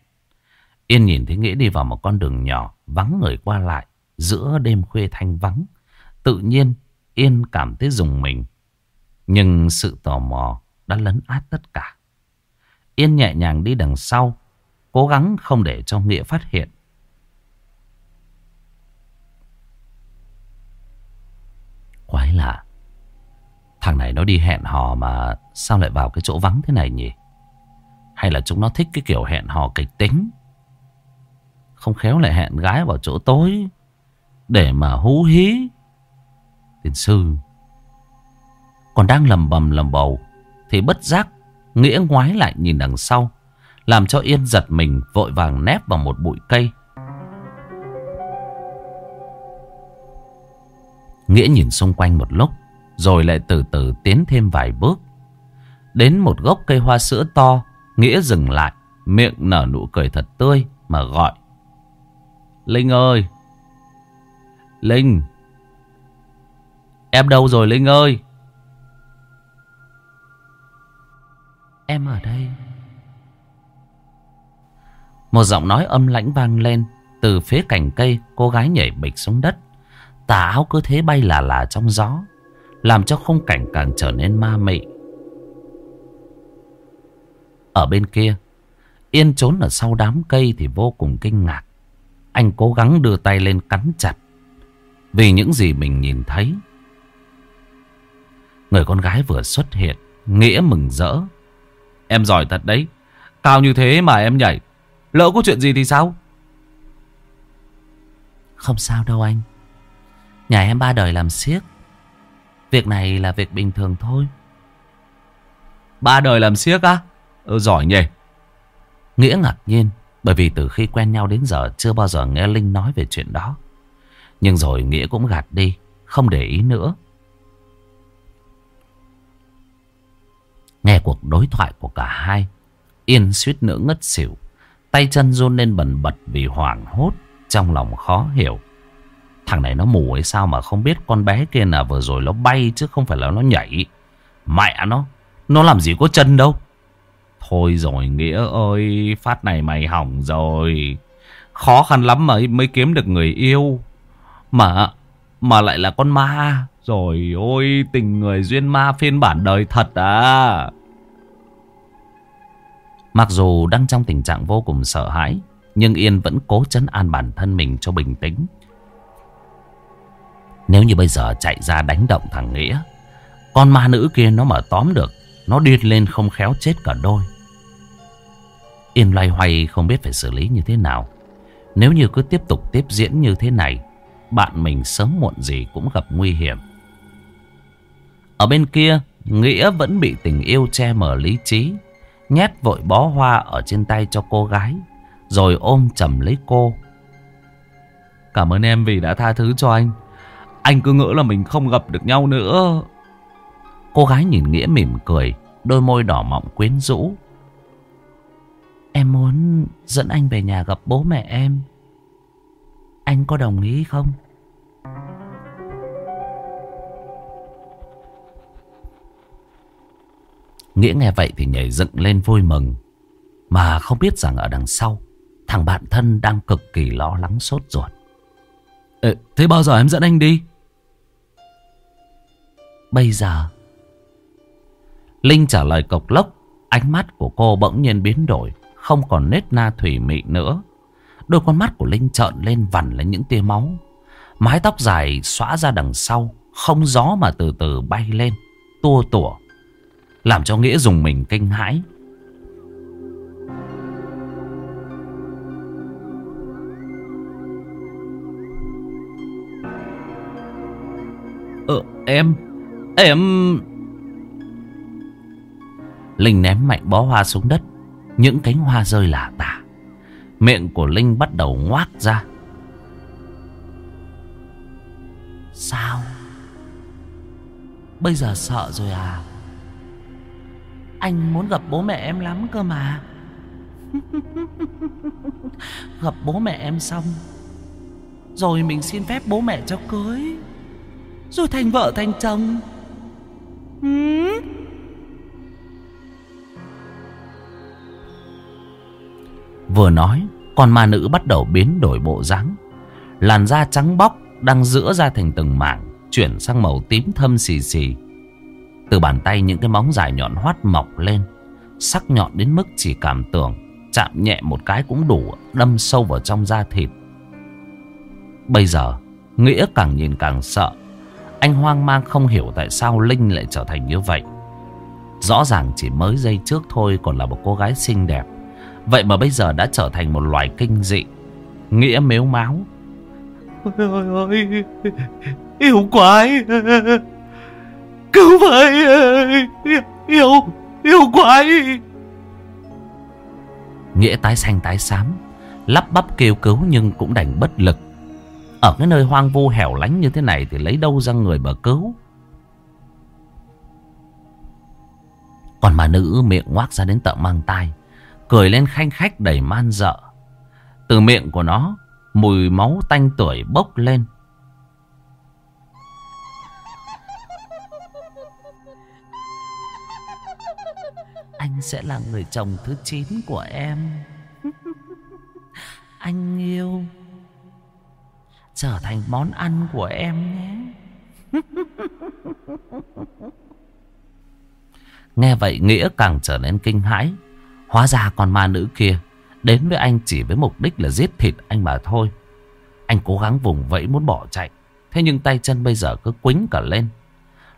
Yên nhìn thấy Nghĩa đi vào một con đường nhỏ, vắng người qua lại, giữa đêm khuya thanh vắng. Tự nhiên, Yên cảm thấy dùng mình. Nhưng sự tò mò đã lấn át tất cả. Yên nhẹ nhàng đi đằng sau, cố gắng không để cho Nghĩa phát hiện. Quái lạ. Thằng này nó đi hẹn hò mà sao lại vào cái chỗ vắng thế này nhỉ? Hay là chúng nó thích cái kiểu hẹn hò kịch tính? Không khéo lại hẹn gái vào chỗ tối để mà hú hí. Tiên sư, còn đang lầm bầm lầm bầu thì bất giác Nghĩa ngoái lại nhìn đằng sau, làm cho Yên giật mình vội vàng nép vào một bụi cây Nghĩa nhìn xung quanh một lúc rồi lại từ từ tiến thêm vài bước. Đến một gốc cây hoa sữa to Nghĩa dừng lại Miệng nở nụ cười thật tươi Mà gọi. Linh ơi! Linh! Em đâu rồi Linh ơi? Em ở đây. Một giọng nói âm lãnh vang lên Từ phía cành cây Cô gái nhảy bịch xuống đất. Tà áo cứ thế bay là là trong gió làm cho khung cảnh càng trở nên ma mị. Ở bên kia, Yên trốn ở sau đám cây thì vô cùng kinh ngạc. Anh cố gắng đưa tay lên cắn chặt, Vì những gì mình nhìn thấy. Người con gái vừa xuất hiện, Nghĩa mừng rỡ. Em giỏi thật đấy, Cao như thế mà em nhảy. Lỡ có chuyện gì thì sao? Không sao đâu anh. Nhà em ba đời làm siếc Việc này là việc bình thường thôi. Ba đời làm siếc á? Ừ, Giỏi nhỉ. Nghĩa ngạc nhiên Bởi vì từ khi quen nhau đến giờ Chưa bao giờ nghe Linh nói về chuyện đó. Nhưng rồi Nghĩa cũng gạt đi Không để ý nữa. Nghe cuộc đối thoại của cả hai Yên suýt nữa ngất xỉu Tay chân run lên bần bật vì hoảng hốt Trong lòng khó hiểu. Thằng này nó mù hay sao mà không biết con bé kia là vừa rồi nó bay chứ không phải là nó nhảy. Mẹ nó, nó làm gì có chân đâu. Thôi rồi Nghĩa ơi, phát này mày hỏng rồi. Khó khăn lắm mới, mới kiếm được người yêu. Mà, mà lại là con ma. Rồi ôi, tình người duyên ma phiên bản đời thật à. Mặc dù đang trong tình trạng vô cùng sợ hãi, nhưng Yên vẫn cố chấn an bản thân mình cho bình tĩnh. Nếu như bây giờ chạy ra đánh động thằng Nghĩa, Con ma nữ kia nó mà tóm được, Nó điên lên không khéo chết cả đôi. Yên loay hoay không biết phải xử lý như thế nào. Nếu như cứ tiếp tục tiếp diễn như thế này, Bạn mình sớm muộn gì cũng gặp nguy hiểm. Ở bên kia, Nghĩa vẫn bị tình yêu che mờ lý trí, Nhét vội bó hoa ở trên tay cho cô gái, Rồi ôm chầm lấy cô. Cảm ơn em vì đã tha thứ cho anh anh cứ ngỡ là mình không gặp được nhau nữa. Cô gái nhìn Nghĩa mỉm cười, đôi môi đỏ mọng quyến rũ. Em muốn dẫn anh về nhà gặp bố mẹ em. Anh có đồng ý không? Nghĩa nghe vậy thì nhảy dựng lên vui mừng. Mà không biết rằng ở đằng sau, thằng bạn thân đang cực kỳ lo lắng sốt ruột. Ê, thế bao giờ em dẫn anh đi? Bây giờ? Linh trả lời cộc lốc, Ánh mắt của cô bỗng nhiên biến đổi, Không còn nết na thủy mị nữa. Đôi con mắt của Linh trợn lên vằn lên những tia máu. Mái tóc dài xõa ra đằng sau, Không gió mà từ từ bay lên, Tua tủa, Làm cho Nghĩa dùng mình kinh hãi. Ờ em? Em... Um. Linh ném mạnh bó hoa xuống đất. Những cánh hoa rơi lả tả. Miệng của Linh bắt đầu ngoác ra. Sao? Bây giờ sợ rồi à? Anh muốn gặp bố mẹ em lắm cơ mà. gặp bố mẹ em xong. Rồi mình xin phép bố mẹ cho cưới. Rồi thành vợ thành chồng. Ừ. Vừa nói, Con ma nữ bắt đầu biến đổi bộ dáng. Làn da trắng bóc Đang giữa ra thành từng mảng, Chuyển sang màu tím thâm xì xì. Từ bàn tay những cái móng dài nhọn hoắt mọc lên, Sắc nhọn đến mức chỉ cảm tưởng Chạm nhẹ một cái cũng đủ Đâm sâu vào trong da thịt. Bây giờ, Nghĩa càng nhìn càng sợ anh hoang mang không hiểu tại sao Linh lại trở thành như vậy. Rõ ràng chỉ mới giây trước thôi còn là một cô gái xinh đẹp. Vậy mà bây giờ đã trở thành một loài kinh dị. Nghĩa mếu máu. Ôi ôi ôi, yêu quái. Cứu vậy, yêu, yêu quái. Nghĩa tái xanh tái xám, lắp bắp kêu cứu nhưng cũng đành bất lực. Ở cái nơi hoang vu hẻo lánh như thế này Thì lấy đâu ra người mà cứu? Còn bà nữ miệng ngoác ra đến tận mang tai, Cười lên khanh khách đầy man dợ. Từ miệng của nó, Mùi máu tanh tuổi bốc lên. Anh sẽ là người chồng thứ 9 của em. Anh yêu. Trở thành món ăn của em nhé. Nghe vậy Nghĩa càng trở nên kinh hãi. Hóa ra con ma nữ kia Đến với anh chỉ với mục đích là giết thịt anh mà thôi. Anh cố gắng vùng vẫy muốn bỏ chạy Thế nhưng tay chân bây giờ cứ quính cả lên.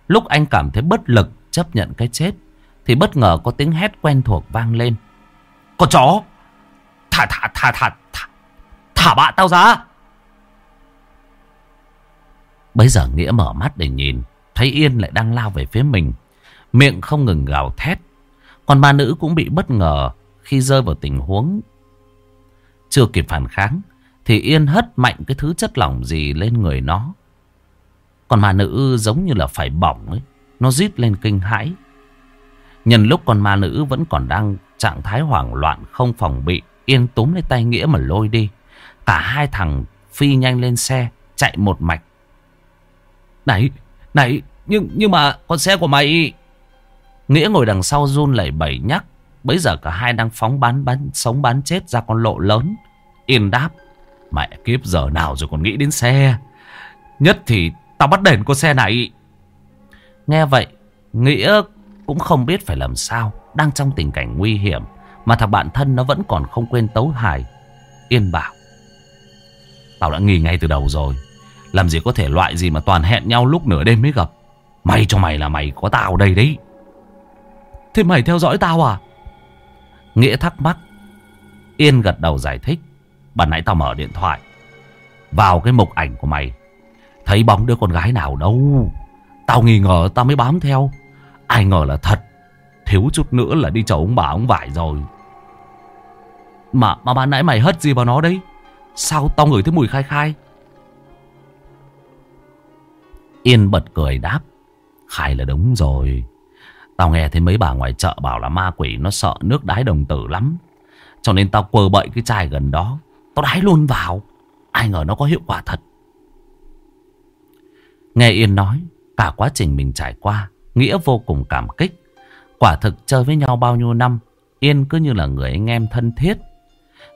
Lúc anh cảm thấy bất lực chấp nhận cái chết Thì bất ngờ có tiếng hét quen thuộc vang lên. Con chó! Thả thả thả thả thả, thả bạ tao ra! Bây giờ Nghĩa mở mắt để nhìn, Thấy Yên lại đang lao về phía mình. Miệng không ngừng gào thét. Còn ma nữ cũng bị bất ngờ Khi rơi vào tình huống. Chưa kịp phản kháng, Thì Yên hất mạnh cái thứ chất lỏng gì lên người nó. Còn ma nữ giống như là phải bỏng ấy, Nó rít lên kinh hãi. Nhân lúc con ma nữ vẫn còn đang trạng thái hoảng loạn không phòng bị, Yên túm lấy tay Nghĩa mà lôi đi. Cả hai thằng phi nhanh lên xe, Chạy một mạch. Này, này, nhưng nhưng mà con xe của mày... Nghĩa ngồi đằng sau run lẩy bẩy nhắc. Bây giờ cả hai đang phóng bán bán sống bán chết ra con lộ lớn. Yên đáp. Mẹ kiếp giờ nào rồi còn nghĩ đến xe. Nhất thì tao bắt đền con xe này. Nghe vậy, Nghĩa cũng không biết phải làm sao. Đang trong tình cảnh nguy hiểm. Mà thằng bạn thân nó vẫn còn không quên tấu hài. Yên bảo. Tao đã nghỉ ngay từ đầu rồi. Làm gì có thể loại gì mà toàn hẹn nhau lúc nửa đêm mới gặp. May cho mày là mày có tao đây đấy. Thế mày theo dõi tao à? Nghĩa thắc mắc. Yên gật đầu giải thích. Bạn nãy tao mở điện thoại. Vào cái mục ảnh của mày. Thấy bóng đứa con gái nào đâu. Tao nghi ngờ tao mới bám theo. Ai ngờ là thật. Thiếu chút nữa là đi chầu ông bà ông vải rồi. Mà mà bạn nãy mày hất gì vào nó đấy? Sao tao ngửi thấy mùi khai khai? Yên bật cười đáp. khải là đúng rồi. Tao nghe thấy mấy bà ngoài chợ bảo là ma quỷ nó sợ nước đái đồng tử lắm. Cho nên tao quơ bậy cái chai gần đó. Tao đái luôn vào. Ai ngờ nó có hiệu quả thật. Nghe Yên nói, cả quá trình mình trải qua, Nghĩa vô cùng cảm kích. Quả thực chơi với nhau bao nhiêu năm, Yên cứ như là người anh em thân thiết.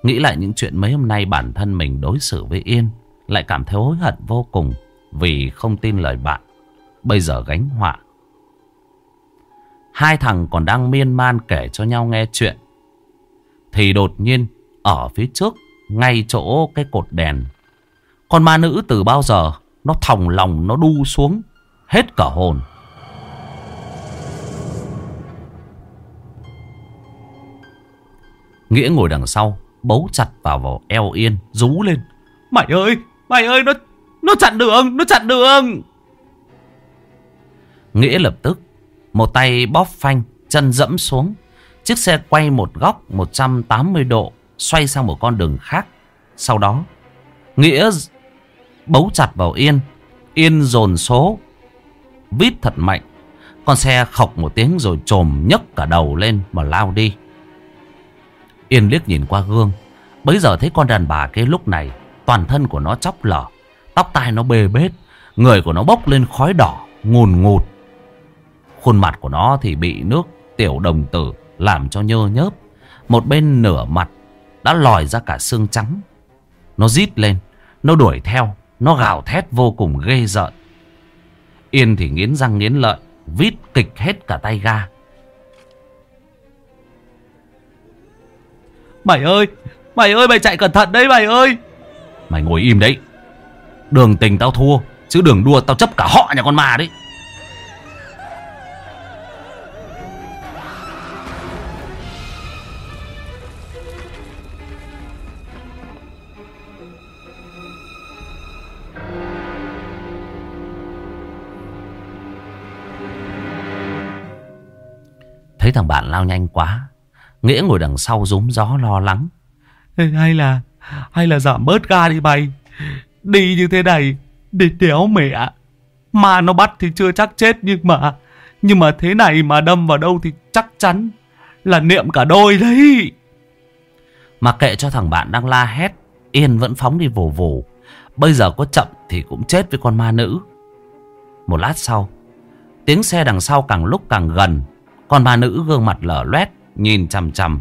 Nghĩ lại những chuyện mấy hôm nay bản thân mình đối xử với Yên, lại cảm thấy hối hận vô cùng vì không tin lời bạn. Bây giờ gánh họa Hai thằng còn đang miên man kể cho nhau nghe chuyện. Thì đột nhiên ở phía trước ngay chỗ cái cột đèn. Con ma nữ từ bao giờ nó thòng lòng nó đu xuống hết cả hồn. Nghĩa ngồi đằng sau bấu chặt vào vào eo Yên rú lên. Mày ơi, mày ơi nó nó chặn đường, nó chặn đường. Nghĩa lập tức một tay bóp phanh, chân dẫm xuống. Chiếc xe quay một góc 180 độ, xoay sang một con đường khác. Sau đó, Nghĩa bấu chặt vào Yên. Yên dồn số, vít thật mạnh. Con xe khọc một tiếng rồi trồm nhấc cả đầu lên mà lao đi. Yên liếc nhìn qua gương. Bấy giờ thấy con đàn bà kia lúc này, toàn thân của nó chóc lở. Tóc tai nó bê bết, người của nó bốc lên khói đỏ, ngùn ngụt. Khuôn mặt của nó thì bị nước tiểu đồng tử làm cho nhơ nhớp. Một bên nửa mặt đã lòi ra cả xương trắng. Nó rít lên, nó đuổi theo, nó gào thét vô cùng ghê rợn. Yên thì nghiến răng nghiến lợi, vít kịch hết cả tay ga. Mày ơi, mày ơi mày chạy cẩn thận đấy mày ơi. Mày ngồi im đấy. Đường tình tao thua, chứ đường đua tao chấp cả họ nhà con ma đấy. Thấy thằng bạn lao nhanh quá Nghĩa ngồi đằng sau rúm gió lo lắng Hay là Hay là giảm bớt ga đi mày Đi như thế này Để đéo mẹ. Mà nó bắt thì chưa chắc chết nhưng mà Nhưng mà thế này mà đâm vào đâu thì chắc chắn Là niệm cả đôi đấy. Mặc kệ cho thằng bạn đang la hét Yên vẫn phóng đi vù vù. Bây giờ có chậm thì cũng chết với con ma nữ. Một lát sau Tiếng xe đằng sau càng lúc càng gần. Con ma nữ gương mặt lở loét Nhìn chằm chằm.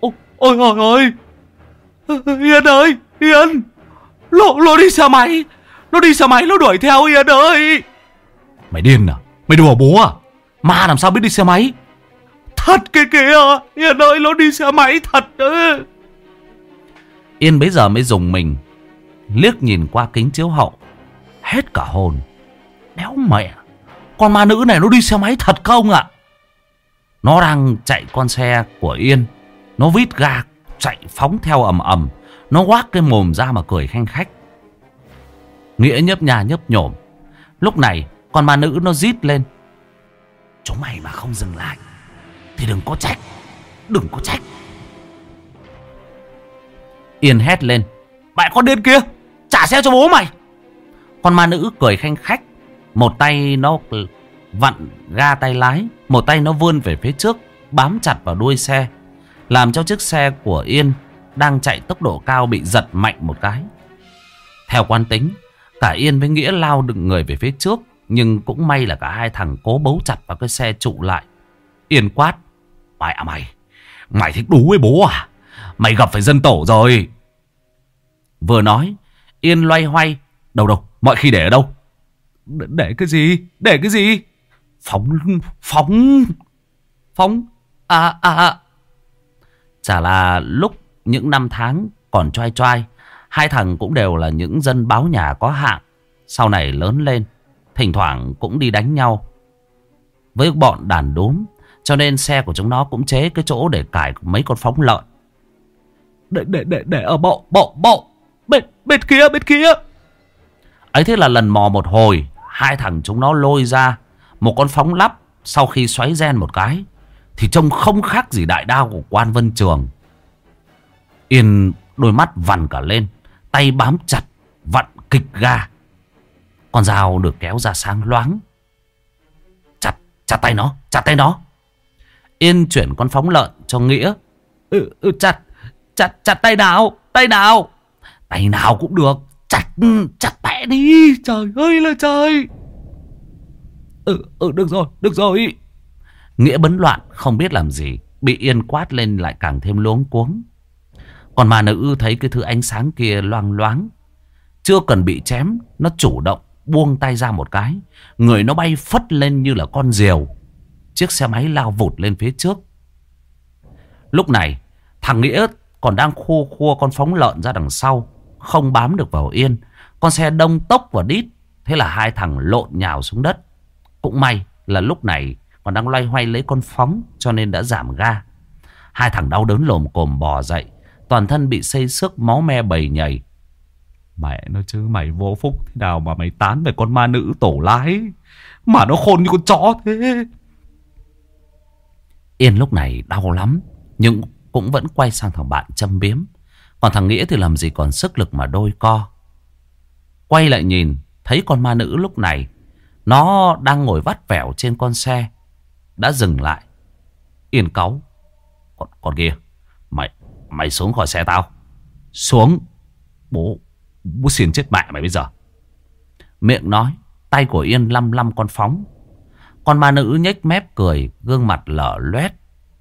Ôi ôi ôi. Yên ơi Yên Lô, lô đi xe máy. Nó đi xe máy nó đuổi theo Yên ơi. Mày điên à? Mày đùa bố à? Ma làm sao biết đi xe máy? Thật kìa kìa Yên ơi nó đi xe máy thật đấy Yên bấy giờ mới dùng mình Liếc nhìn qua kính chiếu hậu. Hết cả hồn. Đéo mẹ Con ma nữ này nó đi xe máy thật không ạ? Nó đang chạy con xe của Yên. Nó vít ga Chạy phóng theo ầm ầm nó quát cái mồm ra mà cười khanh khách. Nghĩa nhấp nhà nhấp nhổm. Lúc này, con ma nữ nó rít lên. Chúng mày mà không dừng lại, Thì đừng có trách, Đừng có trách. Yên hét lên. Mẹ con điên kia, Trả xe cho bố mày. Con ma nữ cười khanh khách. Một tay nó vặn ga tay lái, Một tay nó vươn về phía trước, Bám chặt vào đuôi xe, Làm cho chiếc xe của Yên đang chạy tốc độ cao bị giật mạnh một cái. Theo quan tính Cả Yên với Nghĩa lao đựng người về phía trước Nhưng cũng may là cả hai thằng cố bấu chặt vào cái xe trụ lại. Yên quát Mày à mày Mày thích đú với bố à? Mày gặp phải dân tổ rồi. Vừa nói Yên loay hoay Đâu đâu Mọi khi để ở đâu? Để, để cái gì? Để cái gì? Phóng Phóng Phóng À à à. Chả là lúc những năm tháng còn choai choai Hai thằng cũng đều là những dân báo nhà có hạng. Sau này lớn lên Thỉnh thoảng cũng đi đánh nhau. Với bọn đàn đốm Cho nên xe của chúng nó cũng chế cái chỗ để cải mấy con phóng lợn. Để để để để ở bộ bộ bộ Bên bên kia bên kia. Ấy thế là lần mò một hồi Hai thằng chúng nó lôi ra Một con phóng lắp Sau khi xoáy gen một cái Thì trông không khác gì đại đao của quan vân trường Yên đôi mắt vằn cả lên Tay bám chặt Vặn kịch ga. Con dao được kéo ra sáng loáng. Chặt Chặt tay nó Chặt tay nó. Yên chuyển con phóng lợn cho Nghĩa. Ừ, ừ, Chặt Chặt chặt tay nào Tay nào. Tay nào cũng được Chặt Chặt mẹ đi. Trời ơi là trời. Ừ, ừ được rồi Được rồi. Nghĩa bấn loạn không biết làm gì Bị Yên quát lên lại càng thêm luống cuống. Còn mà nữ thấy cái thứ ánh sáng kia loang loáng, Chưa cần bị chém, Nó chủ động buông tay ra một cái. Người nó bay phất lên như là con diều. Chiếc xe máy lao vụt lên phía trước. Lúc này, Thằng Nghĩa còn đang khua khua con phóng lợn ra đằng sau, Không bám được vào yên. Con xe đông tốc và đít, Thế là hai thằng lộn nhào xuống đất. Cũng may là lúc này Còn đang loay hoay lấy con phóng Cho nên đã giảm ga. Hai thằng đau đớn lồm cồm bò dậy. Toàn thân bị xây xước máu me bầy nhầy. Mẹ nó chứ mày vô phúc thế nào mà mày tán về con ma nữ tổ lái? Mà nó khôn như con chó thế. Yên lúc này đau lắm Nhưng cũng vẫn quay sang thằng bạn châm biếm. Còn thằng Nghĩa thì làm gì còn sức lực mà đôi co. Quay lại nhìn Thấy con ma nữ lúc này Nó đang ngồi vắt vẻo trên con xe Đã dừng lại. Yên cáu Còn, còn kia Mày xuống khỏi xe tao. Xuống. Bố Bố xin chết mẹ mày bây giờ. Miệng nói Tay của Yên lăm lăm con phóng. Con ma nữ nhếch mép cười Gương mặt lở loét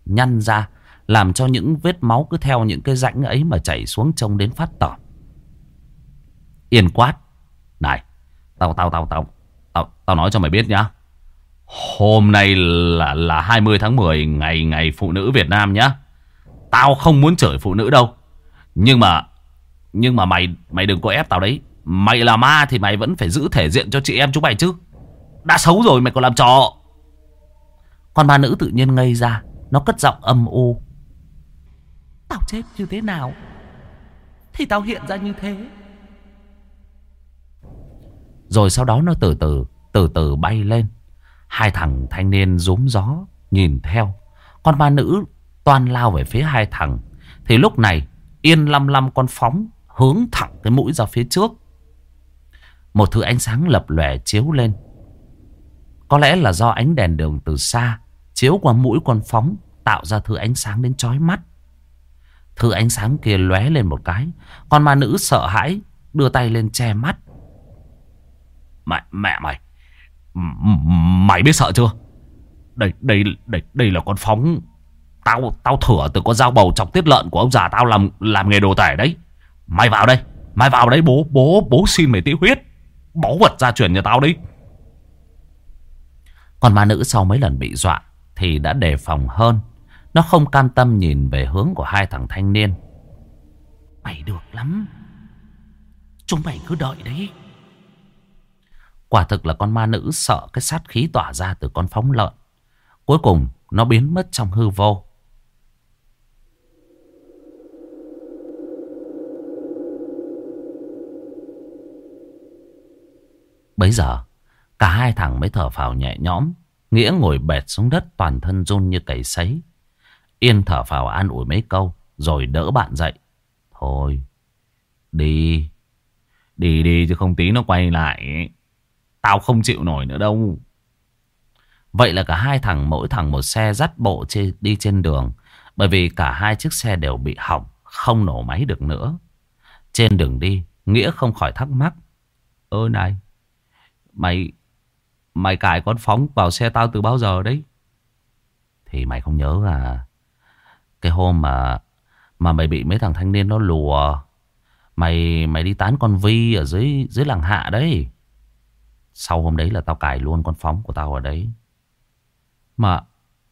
Nhăn ra Làm cho những vết máu cứ theo những cái rãnh ấy mà chảy xuống trông đến phát tỏ. Yên quát Này Tao tao tao tao Tao, tao nói cho mày biết nhá. Hôm nay là là 20 tháng 10 Ngày ngày phụ nữ Việt Nam nhá. Tao không muốn chửi phụ nữ đâu. Nhưng mà Nhưng mà mày mày đừng có ép tao đấy. Mày là ma thì mày vẫn phải giữ thể diện cho chị em chúng mày chứ. Đã xấu rồi mày còn làm trò. Con ma nữ tự nhiên ngây ra. Nó cất giọng âm u. Tao chết như thế nào? Thì tao hiện ra như thế. Rồi sau đó nó từ từ Từ từ bay lên. Hai thằng thanh niên rúm gió Nhìn theo. Con ma nữ toan lao về phía hai thằng Thì lúc này Yên lăm lăm con phóng Hướng thẳng cái mũi ra phía trước Một thứ ánh sáng lập lòe chiếu lên. Có lẽ là do ánh đèn đường từ xa chiếu qua mũi con phóng tạo ra thứ ánh sáng đến chói mắt. Thứ ánh sáng kia lóe lên một cái. Con ma nữ sợ hãi đưa tay lên che mắt. Mẹ, mẹ mày, mày biết sợ chưa? Đây, đây, đây, đây là con phóng. Tao, tao thửa từ con dao bầu chọc tiết lợn của ông già tao làm làm nghề đồ tể đấy. Mày vào đây, mày vào đây bố, bố, bố xin mày tí huyết. Báu vật gia truyền nhà tao đi. Còn ma nữ sau mấy lần bị dọa thì đã đề phòng hơn. Nó không cam tâm nhìn về hướng của hai thằng thanh niên. Mày được lắm. Chúng mày cứ đợi đấy. Quả thực là con ma nữ sợ cái sát khí tỏa ra từ con phóng lợn. Cuối cùng nó biến mất trong hư vô. Bấy giờ, cả hai thằng mới thở phào nhẹ nhõm. Nghĩa ngồi bệt xuống đất toàn thân run như cầy sấy. Yên thở phào an ủi mấy câu, rồi đỡ bạn dậy. Thôi, đi. Đi đi chứ không tí nó quay lại. Tao không chịu nổi nữa đâu. Vậy là cả hai thằng mỗi thằng một xe dắt bộ đi trên đường. Bởi vì cả hai chiếc xe đều bị hỏng, không nổ máy được nữa. Trên đường đi, Nghĩa không khỏi thắc mắc. Ơ này, mày mày cài con phóng vào xe tao từ bao giờ đấy? Thì mày không nhớ là Cái hôm mà mà mày bị mấy thằng thanh niên nó lùa. Mày mày đi tán con Vi ở dưới dưới làng hạ đấy. Sau hôm đấy là tao cài luôn con phóng của tao ở đấy. Mà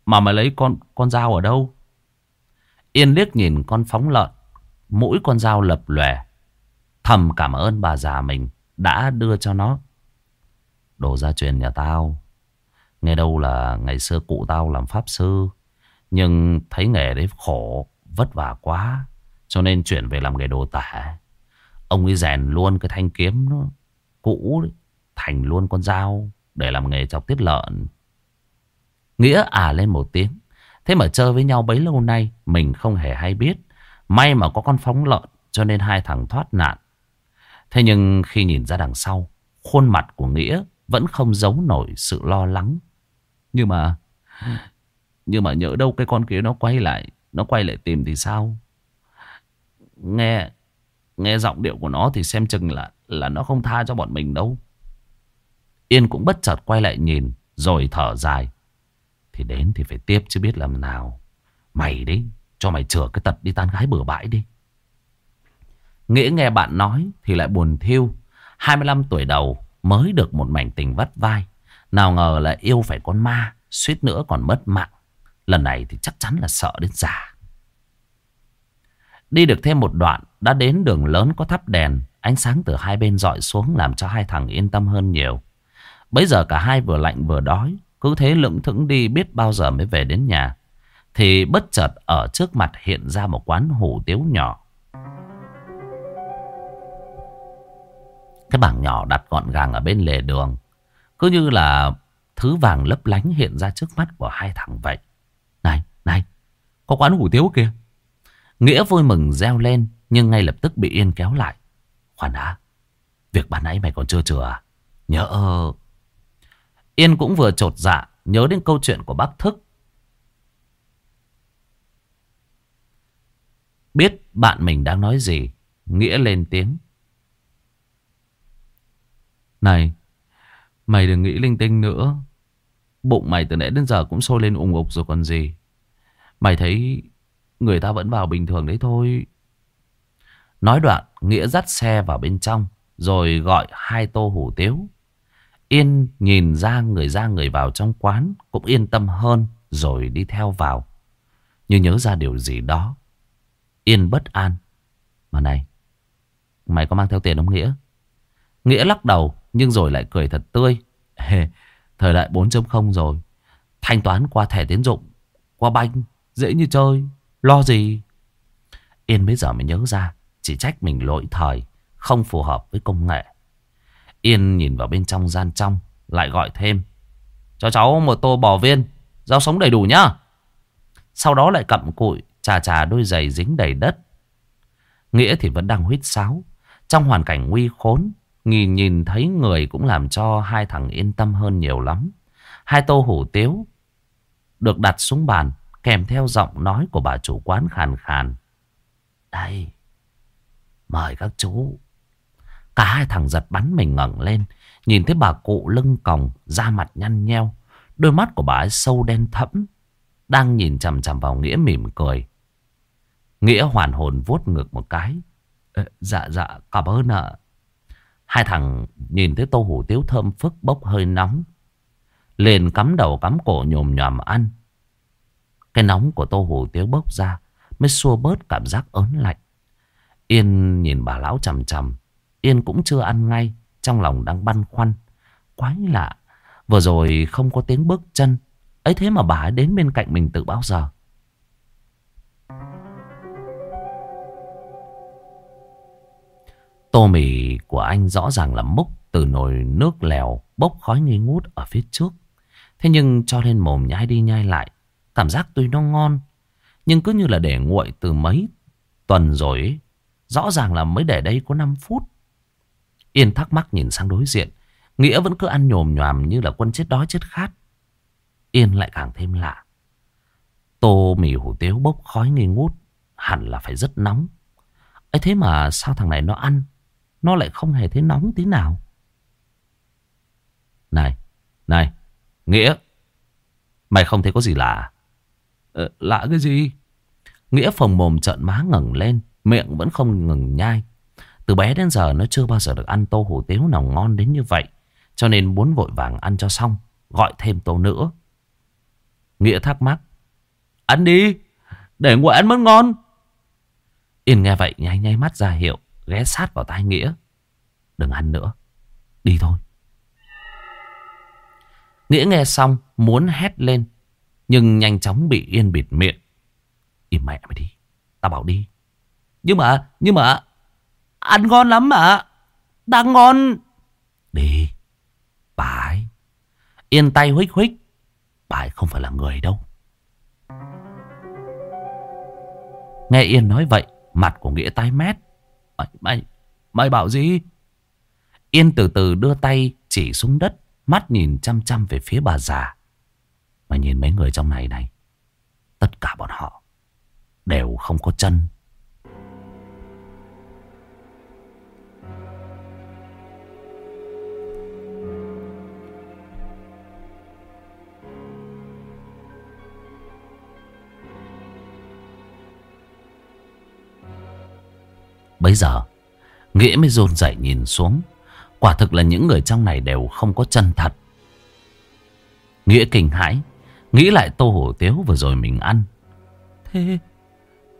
mà mày lấy con con dao ở đâu? Yên liếc nhìn con phóng lợn, mũi con dao lập lòe. Thầm cảm ơn bà già mình đã đưa cho nó. Đồ gia truyền nhà tao. Nghe đâu là ngày xưa cụ tao làm pháp sư. Nhưng thấy nghề đấy khổ, vất vả quá. Cho nên chuyển về làm nghề đồ tả. Ông ấy rèn luôn cái thanh kiếm nó cũ đấy, thành luôn con dao để làm nghề chọc tiết lợn. Nghĩa à lên một tiếng. Thế mà chơi với nhau bấy lâu nay mình không hề hay biết. May mà có con phóng lợn cho nên hai thằng thoát nạn. Thế nhưng khi nhìn ra đằng sau, khuôn mặt của Nghĩa vẫn không giấu nổi sự lo lắng. Nhưng mà, nhưng mà nhớ đâu cái con kia nó quay lại, nó quay lại tìm thì sao? Nghe, nghe giọng điệu của nó thì xem chừng là, là nó không tha cho bọn mình đâu. Yên cũng bất chợt quay lại nhìn, rồi thở dài. Thì đến thì phải tiếp chứ biết làm nào. Mày đấy, cho mày chữa cái tật đi tán gái bừa bãi đi. Nghĩa nghe bạn nói thì lại buồn thiêu. 25 tuổi đầu mới được một mảnh tình vắt vai. Nào ngờ là yêu phải con ma, suýt nữa còn mất mạng. Lần này thì chắc chắn là sợ đến già. Đi được thêm một đoạn, đã đến đường lớn có thắp đèn. Ánh sáng từ hai bên dọi xuống làm cho hai thằng yên tâm hơn nhiều. Bây giờ cả hai vừa lạnh vừa đói. Cứ thế lững thững đi biết bao giờ mới về đến nhà. Thì bất chợt ở trước mặt hiện ra một quán hủ tiếu nhỏ. Cái bảng nhỏ đặt gọn gàng ở bên lề đường. Cứ như là thứ vàng lấp lánh hiện ra trước mắt của hai thằng vậy. Này, này, có quán hủ tiếu kìa. Nghĩa vui mừng reo lên nhưng ngay lập tức bị Yên kéo lại. Khoan đã, việc ban nãy mày còn chưa chừa à? Nhớ... Yên cũng vừa trột dạ nhớ đến câu chuyện của bác Thức. Biết bạn mình đang nói gì, Nghĩa lên tiếng. Này, mày đừng nghĩ linh tinh nữa. Bụng mày từ nãy đến giờ cũng sôi lên ủng ục rồi còn gì. Mày thấy người ta vẫn vào bình thường đấy thôi. Nói đoạn, Nghĩa dắt xe vào bên trong, rồi gọi hai tô hủ tiếu. Yên nhìn ra người ra người vào trong quán, cũng yên tâm hơn, rồi đi theo vào. Như nhớ ra điều gì đó. Yên bất an. Mà này, mày có mang theo tiền không Nghĩa? Nghĩa lắc đầu, nhưng rồi lại cười thật tươi. Thời đại 4.0 rồi. Thanh toán qua thẻ tiến dụng, qua banh, dễ như chơi. Lo gì? Yên bây giờ mới nhớ ra, chỉ trách mình lỗi thời, không phù hợp với công nghệ. Yên nhìn vào bên trong gian trong, lại gọi thêm. Cho cháu một tô bò viên, rau sống đầy đủ nhá. Sau đó lại cặm cụi, chà chà đôi giày dính đầy đất. Nghĩa thì vẫn đang huyết sáo. Trong hoàn cảnh nguy khốn, Nhìn nhìn thấy người cũng làm cho hai thằng yên tâm hơn nhiều lắm. Hai tô hủ tiếu được đặt xuống bàn kèm theo giọng nói của bà chủ quán khàn khàn. Đây, mời các chú. Cả hai thằng giật bắn mình ngẩng lên, nhìn thấy bà cụ lưng còng, da mặt nhăn nheo. Đôi mắt của bà ấy sâu đen thẫm, đang nhìn chằm chằm vào Nghĩa mỉm cười. Nghĩa hoàn hồn vuốt ngực một cái. Ờ, dạ dạ, cảm ơn ạ. Hai thằng nhìn thấy tô hủ tiếu thơm phức bốc hơi nóng. Liền cắm đầu cắm cổ nhồm nhòm ăn. Cái nóng của tô hủ tiếu bốc ra mới xua bớt cảm giác ớn lạnh. Yên nhìn bà lão chầm chầm. Yên cũng chưa ăn ngay. Trong lòng đang băn khoăn. Quái lạ. Vừa rồi không có tiếng bước chân. ấy thế mà bà ấy đến bên cạnh mình từ bao giờ. Tô mì của anh rõ ràng là múc từ nồi nước lèo bốc khói nghi ngút ở phía trước. Thế nhưng cho lên mồm nhai đi nhai lại. Cảm giác tuy nó ngon. Nhưng cứ như là để nguội từ mấy tuần rồi ấy. Rõ ràng là mới để đây có 5 phút. Yên thắc mắc nhìn sang đối diện. Nghĩa vẫn cứ ăn nhồm nhòm như là quân chết đói chết khát. Yên lại càng thêm lạ. Tô mì hủ tiếu bốc khói nghi ngút. Hẳn là phải rất nóng. ấy thế mà sao thằng này nó ăn nó lại không hề thấy nóng tí nào. Này, này, Nghĩa, mày không thấy có gì lạ à? ờ, Lạ cái gì? Nghĩa phồng mồm trợn má ngẩng lên, miệng vẫn không ngừng nhai. Từ bé đến giờ nó chưa bao giờ được ăn tô hủ tiếu nào ngon đến như vậy. Cho nên muốn vội vàng ăn cho xong, gọi thêm tô nữa. Nghĩa thắc mắc. Ăn đi, để nguội ăn mất ngon. Yên nghe vậy nháy nháy mắt ra hiệu ghé sát vào tai Nghĩa. Đừng ăn nữa. Đi thôi. Nghĩa nghe xong muốn hét lên. Nhưng nhanh chóng bị Yên bịt miệng. Im mẹ mày đi. Tao bảo đi. Nhưng mà, nhưng mà, ăn ngon lắm mà. Đang ngon. Đi. Bà ấy. Yên tay huých huých. Bà ấy không phải là người đâu. Nghe Yên nói vậy, mặt của Nghĩa tái mét. Mày, mày, mày bảo gì? Yên từ từ đưa tay chỉ xuống đất, mắt nhìn chăm chăm về phía bà già. Mà nhìn mấy người trong này này, tất cả bọn họ đều không có chân. Bấy giờ, Nghĩa mới rôn dậy nhìn xuống. Quả thực là những người trong này đều không có chân thật. Nghĩa kinh hãi, Nghĩ lại tô hủ tiếu vừa rồi mình ăn. Thế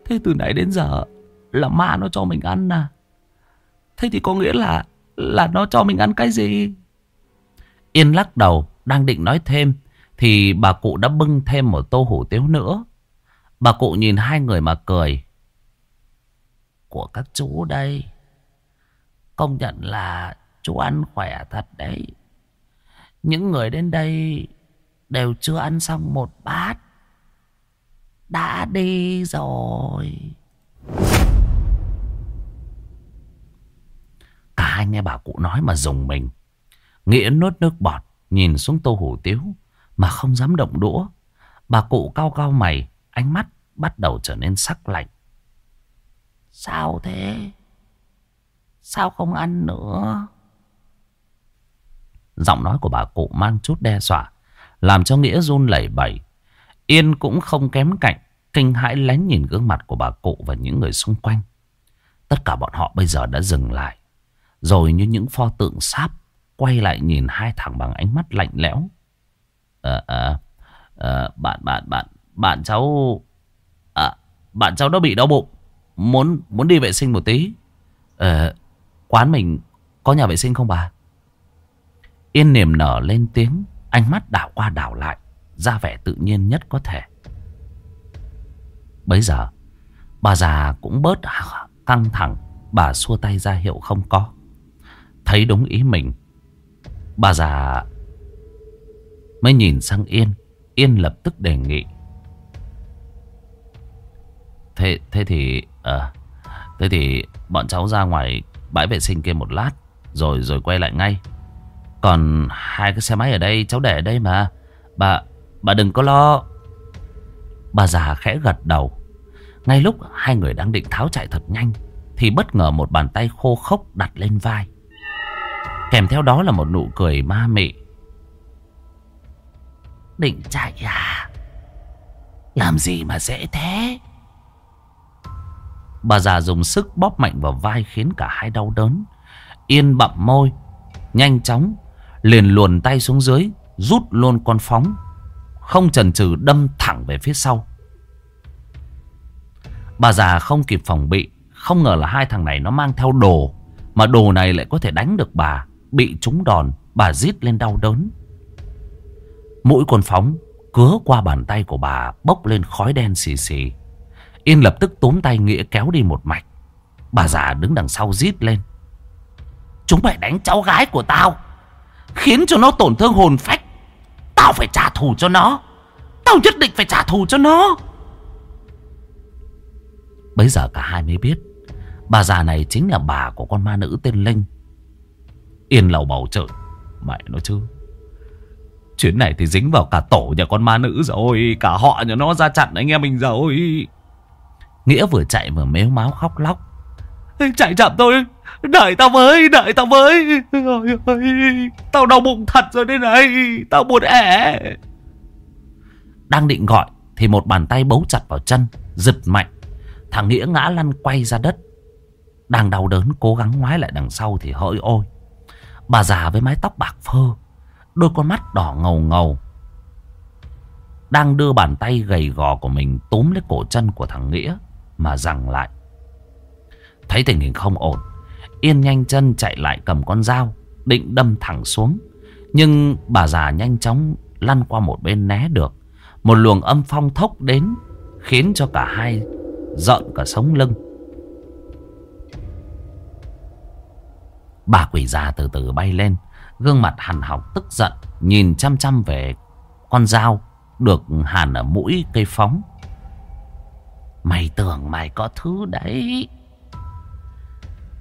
Thế từ nãy đến giờ Là ma nó cho mình ăn à? Thế thì có nghĩa là Là nó cho mình ăn cái gì? Yên lắc đầu, Đang định nói thêm, Thì bà cụ đã bưng thêm một tô hủ tiếu nữa. Bà cụ nhìn hai người mà cười của các chú đây. Công nhận là chú ăn khỏe thật đấy. Những người đến đây đều chưa ăn xong một bát. Đã đi rồi. Cả hai nghe bà cụ nói mà dùng mình. Nghĩa nuốt nước bọt, nhìn xuống tô hủ tiếu mà không dám động đũa. Bà cụ cao cao mày, ánh mắt bắt đầu trở nên sắc lạnh. Sao thế? Sao không ăn nữa? Giọng nói của bà cụ mang chút đe dọa, làm cho Nghĩa run lẩy bẩy. Yên cũng không kém cạnh, kinh hãi lén nhìn gương mặt của bà cụ và những người xung quanh. Tất cả bọn họ bây giờ đã dừng lại, rồi như những pho tượng sáp, quay lại nhìn hai thằng bằng ánh mắt lạnh lẽo. à à, à, bạn, bạn, bạn, bạn cháu... À, bạn cháu đã bị đau bụng. Muốn muốn đi vệ sinh một tí. Ờ Quán mình có nhà vệ sinh không bà? Yên niềm nở lên tiếng Ánh mắt đảo qua đảo lại ra vẻ tự nhiên nhất có thể. Bấy giờ Bà già cũng bớt căng thẳng Bà xua tay ra hiệu không có. Thấy đúng ý mình Bà già Mới nhìn sang Yên. Yên lập tức đề nghị. Thế, thế thì Ờ Thế thì bọn cháu ra ngoài bãi vệ sinh kia một lát, Rồi rồi quay lại ngay. Còn hai cái xe máy ở đây, cháu để ở đây mà. Bà bà đừng có lo. Bà già khẽ gật đầu. Ngay lúc hai người đang định tháo chạy thật nhanh, Thì bất ngờ một bàn tay khô khốc đặt lên vai. Kèm theo đó là một nụ cười ma mị. Định chạy à? Làm gì mà dễ thế? Bà già dùng sức bóp mạnh vào vai khiến cả hai đau đớn. Yên bậm môi, Nhanh chóng, Liền luồn tay xuống dưới, Rút luôn con phóng, Không chần chừ đâm thẳng về phía sau. Bà già không kịp phòng bị, Không ngờ là hai thằng này nó mang theo đồ, Mà đồ này lại có thể đánh được bà, Bị trúng đòn, Bà rít lên đau đớn. Mũi con phóng Cứa qua bàn tay của bà Bốc lên khói đen xì xì. Yên lập tức túm tay Nghĩa kéo đi một mạch. Bà già đứng đằng sau rít lên. Chúng mày đánh cháu gái của tao, Khiến cho nó tổn thương hồn phách. Tao phải trả thù cho nó. Tao nhất định phải trả thù cho nó. Bây giờ cả hai mới biết, Bà già này chính là bà của con ma nữ tên Linh. Yên lầu bầu trời. Mẹ nó chứ, Chuyến này thì dính vào cả tổ nhà con ma nữ rồi, Cả họ nhà nó ra chặn anh em mình rồi. Nghĩa vừa chạy vừa mếu máu khóc lóc. Chạy chậm thôi Đợi tao với Đợi tao với. Ôi ơi, Tao đau bụng thật rồi đây này Tao buồn ẻ. Đang định gọi Thì một bàn tay bấu chặt vào chân Giật mạnh. Thằng Nghĩa ngã lăn quay ra đất. Đang đau đớn cố gắng ngoái lại đằng sau Thì hỡi ôi. Bà già với mái tóc bạc phơ Đôi con mắt đỏ ngầu ngầu. Đang đưa bàn tay gầy gò của mình Túm lấy cổ chân của thằng Nghĩa. Mà rằng lại. Thấy tình hình không ổn, Yên nhanh chân chạy lại cầm con dao, Định đâm thẳng xuống. Nhưng bà già nhanh chóng lăn qua một bên né được. Một luồng âm phong thốc đến, Khiến cho cả hai giận cả sống lưng. Bà quỷ già từ từ bay lên, Gương mặt hằn học tức giận, Nhìn chăm chăm về con dao Được hàn ở mũi cây phóng. Mày tưởng mày có thứ đấy.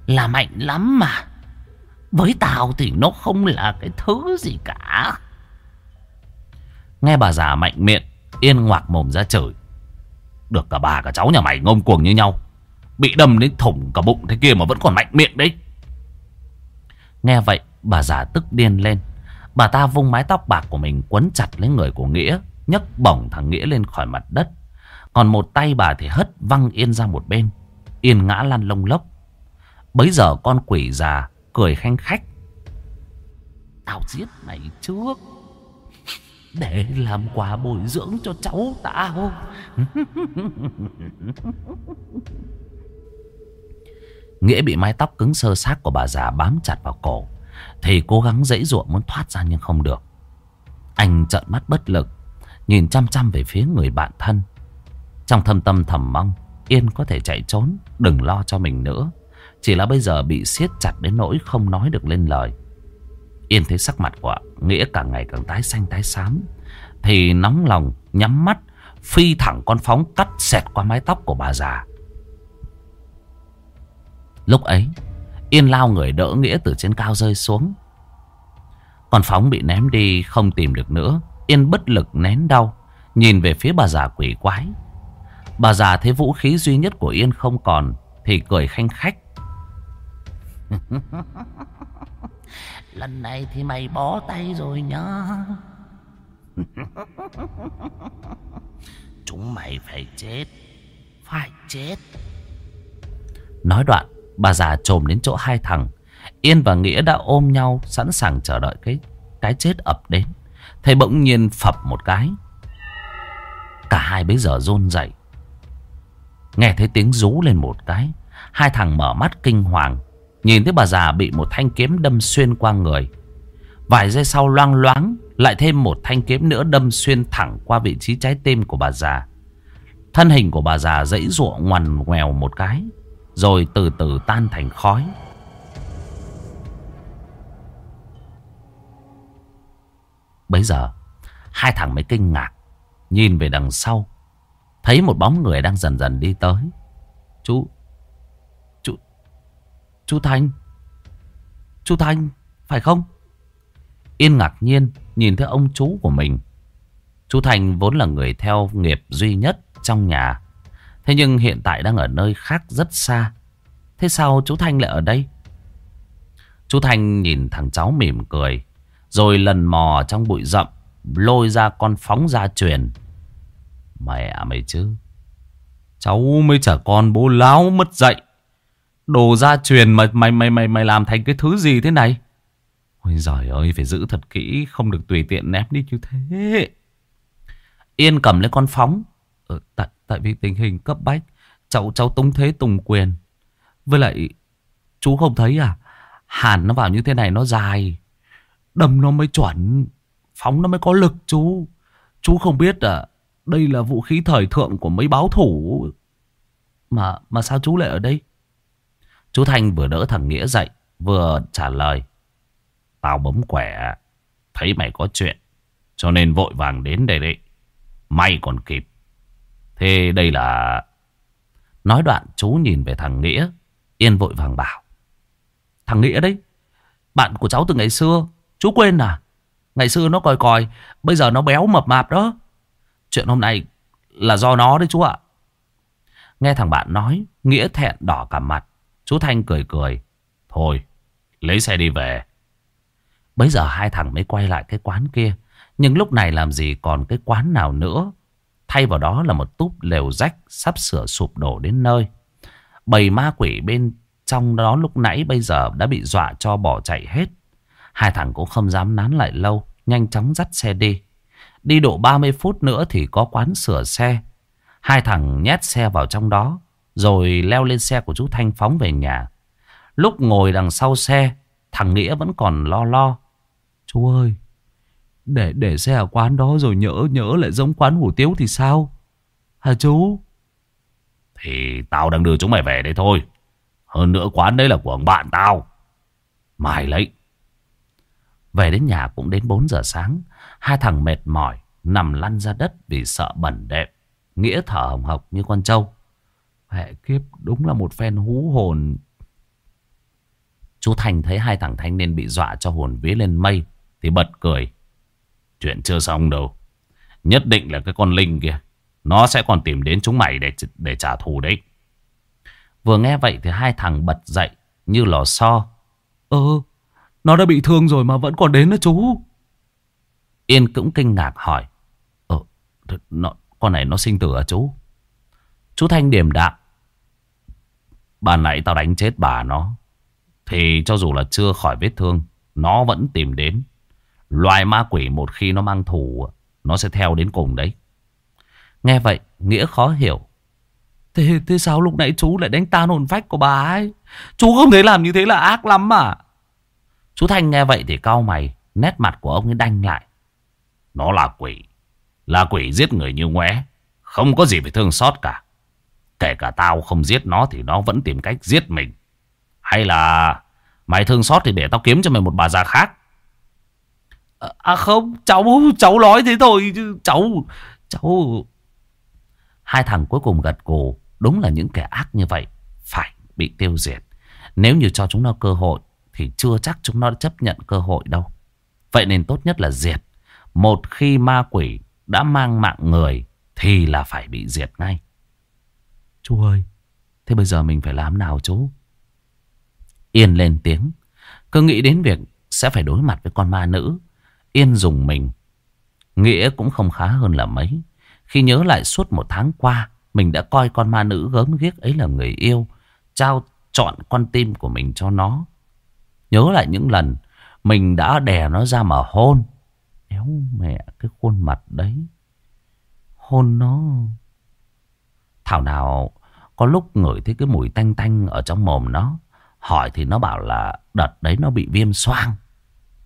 Là mạnh lắm mà. Với tao thì nó không là cái thứ gì cả. Nghe bà già mạnh miệng, Yên ngoạc mồm ra chửi Được cả bà cả cháu nhà mày ngông cuồng như nhau. Bị đâm đến thủng cả bụng thế kia mà vẫn còn mạnh miệng đấy. Nghe vậy, bà già tức điên lên. Bà ta vung mái tóc bạc của mình quấn chặt lấy người của Nghĩa, nhấc bổng thằng Nghĩa lên khỏi mặt đất. Còn một tay bà thì hất văng Yên ra một bên. Yên ngã lăn lông lốc. Bấy giờ con quỷ già cười khanh khách. Tao giết mày trước. Để làm quà bồi dưỡng cho cháu tao. Nghĩa bị mái tóc cứng sơ xác của bà già bám chặt vào cổ. Thì cố gắng dãy ruộng muốn thoát ra nhưng không được. Anh trợn mắt bất lực, Nhìn chăm chăm về phía người bạn thân. Trong thâm tâm thầm mong, Yên có thể chạy trốn, Đừng lo cho mình nữa. Chỉ là bây giờ bị siết chặt đến nỗi không nói được lên lời. Yên thấy sắc mặt của Nghĩa càng ngày càng tái xanh, tái xám, Thì nóng lòng nhắm mắt, Phi thẳng con phóng cắt xẹt qua mái tóc của bà già. Lúc ấy, Yên lao người đỡ Nghĩa từ trên cao rơi xuống. Con Phóng bị ném đi, không tìm được nữa. Yên bất lực nén đau, Nhìn về phía bà già quỷ quái. Bà già thấy vũ khí duy nhất của Yên không còn Thì cười khanh khách. Lần này thì mày bó tay rồi nhá. Chúng mày phải chết Phải chết. Nói đoạn Bà già trồm đến chỗ hai thằng. Yên và Nghĩa đã ôm nhau Sẵn sàng chờ đợi cái cái chết ập đến. Thầy bỗng nhiên phập một cái. Cả hai bây giờ rôn dậy Nghe thấy tiếng rú lên một cái, Hai thằng mở mắt kinh hoàng, Nhìn thấy bà già bị một thanh kiếm đâm xuyên qua người. Vài giây sau loang loáng, Lại thêm một thanh kiếm nữa đâm xuyên thẳng qua vị trí trái tim của bà già. Thân hình của bà già dãy ruộng ngoằn ngoèo một cái, rồi từ từ tan thành khói. Bấy giờ, Hai thằng mới kinh ngạc, Nhìn về đằng sau. Thấy một bóng người đang dần dần đi tới Chú Chú Chú Thanh chú Thành, phải không? Yên ngạc nhiên nhìn thấy ông chú của mình. Chú Thành vốn là người theo nghiệp duy nhất trong nhà. Thế nhưng hiện tại đang ở nơi khác rất xa. Thế sao chú Thanh lại ở đây? Chú Thanh nhìn thằng cháu mỉm cười. Rồi lần mò trong bụi rậm. Lôi ra con phóng ra truyền. Mẹ mày chứ. Cháu mới chả con bố láo mất dậy. Đồ gia truyền mà mày mày mày mày làm thành cái thứ gì thế này? Ôi giời ơi, phải giữ thật kỹ, không được tùy tiện ném đi như thế. Yên cầm lấy con phóng. Ừ, tại, tại vì tình hình cấp bách, cháu cháu tống thế tùng quyền. Với lại, chú không thấy à? Hàn nó vào như thế này nó dài. Đâm nó mới chuẩn. Phóng nó mới có lực chú. Chú không biết à, đây là vũ khí thời thượng của mấy báo thủ. Mà mà sao chú lại ở đây? Chú Thanh vừa đỡ thằng Nghĩa dậy, vừa trả lời. Tao bấm quẻ, thấy mày có chuyện, cho nên vội vàng đến đây đấy. May còn kịp. Thế đây là... Nói đoạn chú nhìn về thằng Nghĩa, Yên vội vàng bảo. Thằng Nghĩa đấy, bạn của cháu từ ngày xưa, chú quên à? Ngày xưa nó còi còi, bây giờ nó béo mập mạp đó. Chuyện hôm nay là do nó đấy chú ạ. Nghe thằng bạn nói, Nghĩa thẹn đỏ cả mặt. Chú Thanh cười cười. Thôi, lấy xe đi về. Bây giờ hai thằng mới quay lại cái quán kia. Nhưng lúc này làm gì còn cái quán nào nữa. Thay vào đó là một túp lều rách sắp sửa sụp đổ đến nơi. Bầy ma quỷ bên trong đó lúc nãy bây giờ đã bị dọa cho bỏ chạy hết. Hai thằng cũng không dám nán lại lâu. Nhanh chóng dắt xe đi. Đi độ 30 phút nữa thì có quán sửa xe. Hai thằng nhét xe vào trong đó. Rồi leo lên xe của chú Thanh phóng về nhà. Lúc ngồi đằng sau xe, thằng Nghĩa vẫn còn lo lo. Chú ơi, để để xe ở quán đó rồi nhỡ nhỡ lại giống quán hủ tiếu thì sao? Hả chú? Thì tao đang đưa chúng mày về đây thôi. Hơn nữa quán đấy là của bạn tao. Mày lấy. Về đến nhà cũng đến 4 giờ sáng. Hai thằng mệt mỏi, nằm lăn ra đất vì sợ bẩn đệm. Nghĩa thở hồng hộc như con trâu. Hệ kiếp đúng là một phen hú hồn. Chú Thành thấy hai thằng thanh niên bị dọa cho hồn vía lên mây. Thì bật cười. Chuyện chưa xong đâu. Nhất định là cái con Linh kia. Nó sẽ còn tìm đến chúng mày để để trả thù đấy. Vừa nghe vậy thì hai thằng bật dậy như lò xo. Ừ, nó đã bị thương rồi mà vẫn còn đến nữa chú. Yên cũng kinh ngạc hỏi. Ờ, nó, con này nó sinh tử à chú? Chú Thanh điềm đạm. Bà nãy tao đánh chết bà nó. Thì cho dù là chưa khỏi vết thương, nó vẫn tìm đến. Loài ma quỷ một khi nó mang thù, nó sẽ theo đến cùng đấy. Nghe vậy, Nghĩa khó hiểu. Thế, thế sao lúc nãy chú lại đánh tan hồn phách của bà ấy? Chú không thấy làm như thế là ác lắm mà. Chú Thanh nghe vậy thì cau mày, nét mặt của ông ấy đanh lại. Nó là quỷ, là quỷ giết người như ngoé, không có gì phải thương xót cả. Kể cả tao không giết nó thì nó vẫn tìm cách giết mình. Hay là mày thương xót thì để tao kiếm cho mày một bà già khác. À, à không, cháu cháu nói thế thôi chứ cháu cháu Hai thằng cuối cùng gật gù, đúng là những kẻ ác như vậy phải bị tiêu diệt. Nếu như cho chúng nó cơ hội thì chưa chắc chúng nó chấp nhận cơ hội đâu. Vậy nên tốt nhất là diệt. Một khi ma quỷ đã mang mạng người thì là phải bị diệt ngay. Chú ơi, thế bây giờ mình phải làm nào chú? Yên lên tiếng. Cứ nghĩ đến việc sẽ phải đối mặt với con ma nữ. Yên dùng mình. Nghĩa cũng không khá hơn là mấy. Khi nhớ lại suốt một tháng qua, mình đã coi con ma nữ gớm ghiếc ấy là người yêu. Trao chọn con tim của mình cho nó. Nhớ lại những lần mình đã đè nó ra mà hôn. Éo mẹ cái khuôn mặt đấy. Hôn nó. Thảo nào có lúc ngửi thấy cái mùi tanh tanh ở trong mồm nó. Hỏi thì nó bảo là đợt đấy nó bị viêm xoang.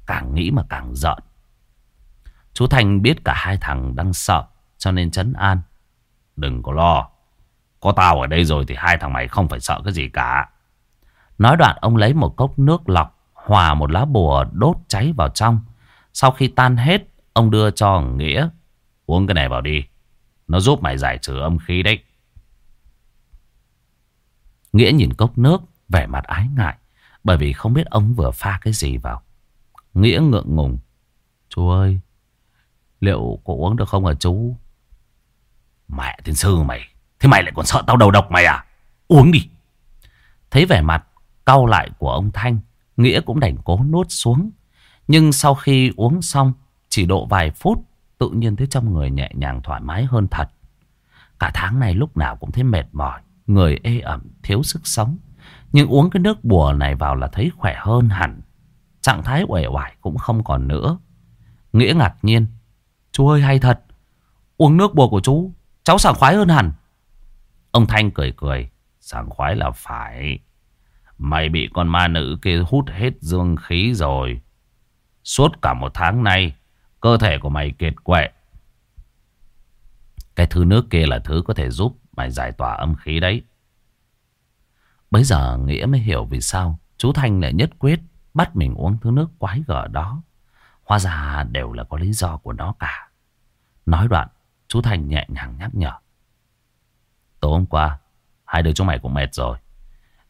Càng nghĩ mà càng giận. Chú Thành biết cả hai thằng đang sợ, cho nên chấn an. Đừng có lo. Có tao ở đây rồi thì hai thằng mày không phải sợ cái gì cả. Nói đoạn ông lấy một cốc nước lọc, hòa một lá bùa đốt cháy vào trong. Sau khi tan hết, ông đưa cho Nghĩa. Uống cái này vào đi. Nó giúp mày giải trừ âm khí đấy. Nghĩa nhìn cốc nước, vẻ mặt ái ngại. Bởi vì không biết ông vừa pha cái gì vào. Nghĩa ngượng ngùng. Chú ơi, liệu có uống được không hả chú? Mẹ tiên sư mày, thế mày lại còn sợ tao đầu độc mày à? Uống đi. Thấy vẻ mặt cau lại của ông Thanh, Nghĩa cũng đành cố nuốt xuống. Nhưng sau khi uống xong, chỉ độ vài phút, tự nhiên thấy trong người nhẹ nhàng thoải mái hơn thật. Cả tháng này lúc nào cũng thấy mệt mỏi, người ê ẩm, thiếu sức sống. Nhưng uống cái nước bùa này vào là thấy khỏe hơn hẳn. Trạng thái uể oải cũng không còn nữa. Nghĩa ngạc nhiên. Chú ơi hay thật. Uống nước bùa của chú, cháu sảng khoái hơn hẳn. Ông Thanh cười cười. Sảng khoái là phải. Mày bị con ma nữ kia hút hết dương khí rồi. Suốt cả một tháng nay, cơ thể của mày kiệt quệ. Cái thứ nước kia là thứ có thể giúp mày giải tỏa âm khí đấy. Bây giờ Nghĩa mới hiểu vì sao chú Thanh lại nhất quyết bắt mình uống thứ nước quái gở đó. Hóa ra đều là có lý do của nó cả. Nói đoạn, chú Thanh nhẹ nhàng nhắc nhở. Tối hôm qua, hai đứa chúng mày cũng mệt rồi.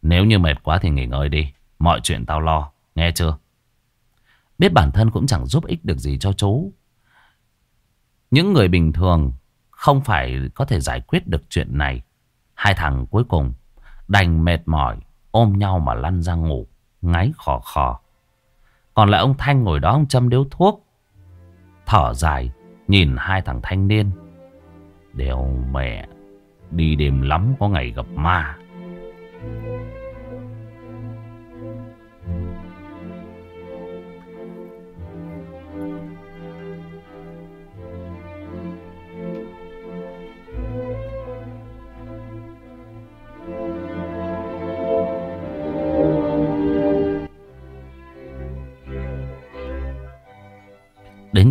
Nếu như mệt quá thì nghỉ ngơi đi. Mọi chuyện tao lo, nghe chưa? Biết bản thân cũng chẳng giúp ích được gì cho chú. Những người bình thường không phải có thể giải quyết được chuyện này. Hai thằng cuối cùng đành mệt mỏi ôm nhau mà lăn ra ngủ, ngáy khò khò. Còn lại ông Thanh ngồi đó ông châm điếu thuốc, thở dài nhìn hai thằng thanh niên. Đều mẹ, đi đêm lắm có ngày gặp ma.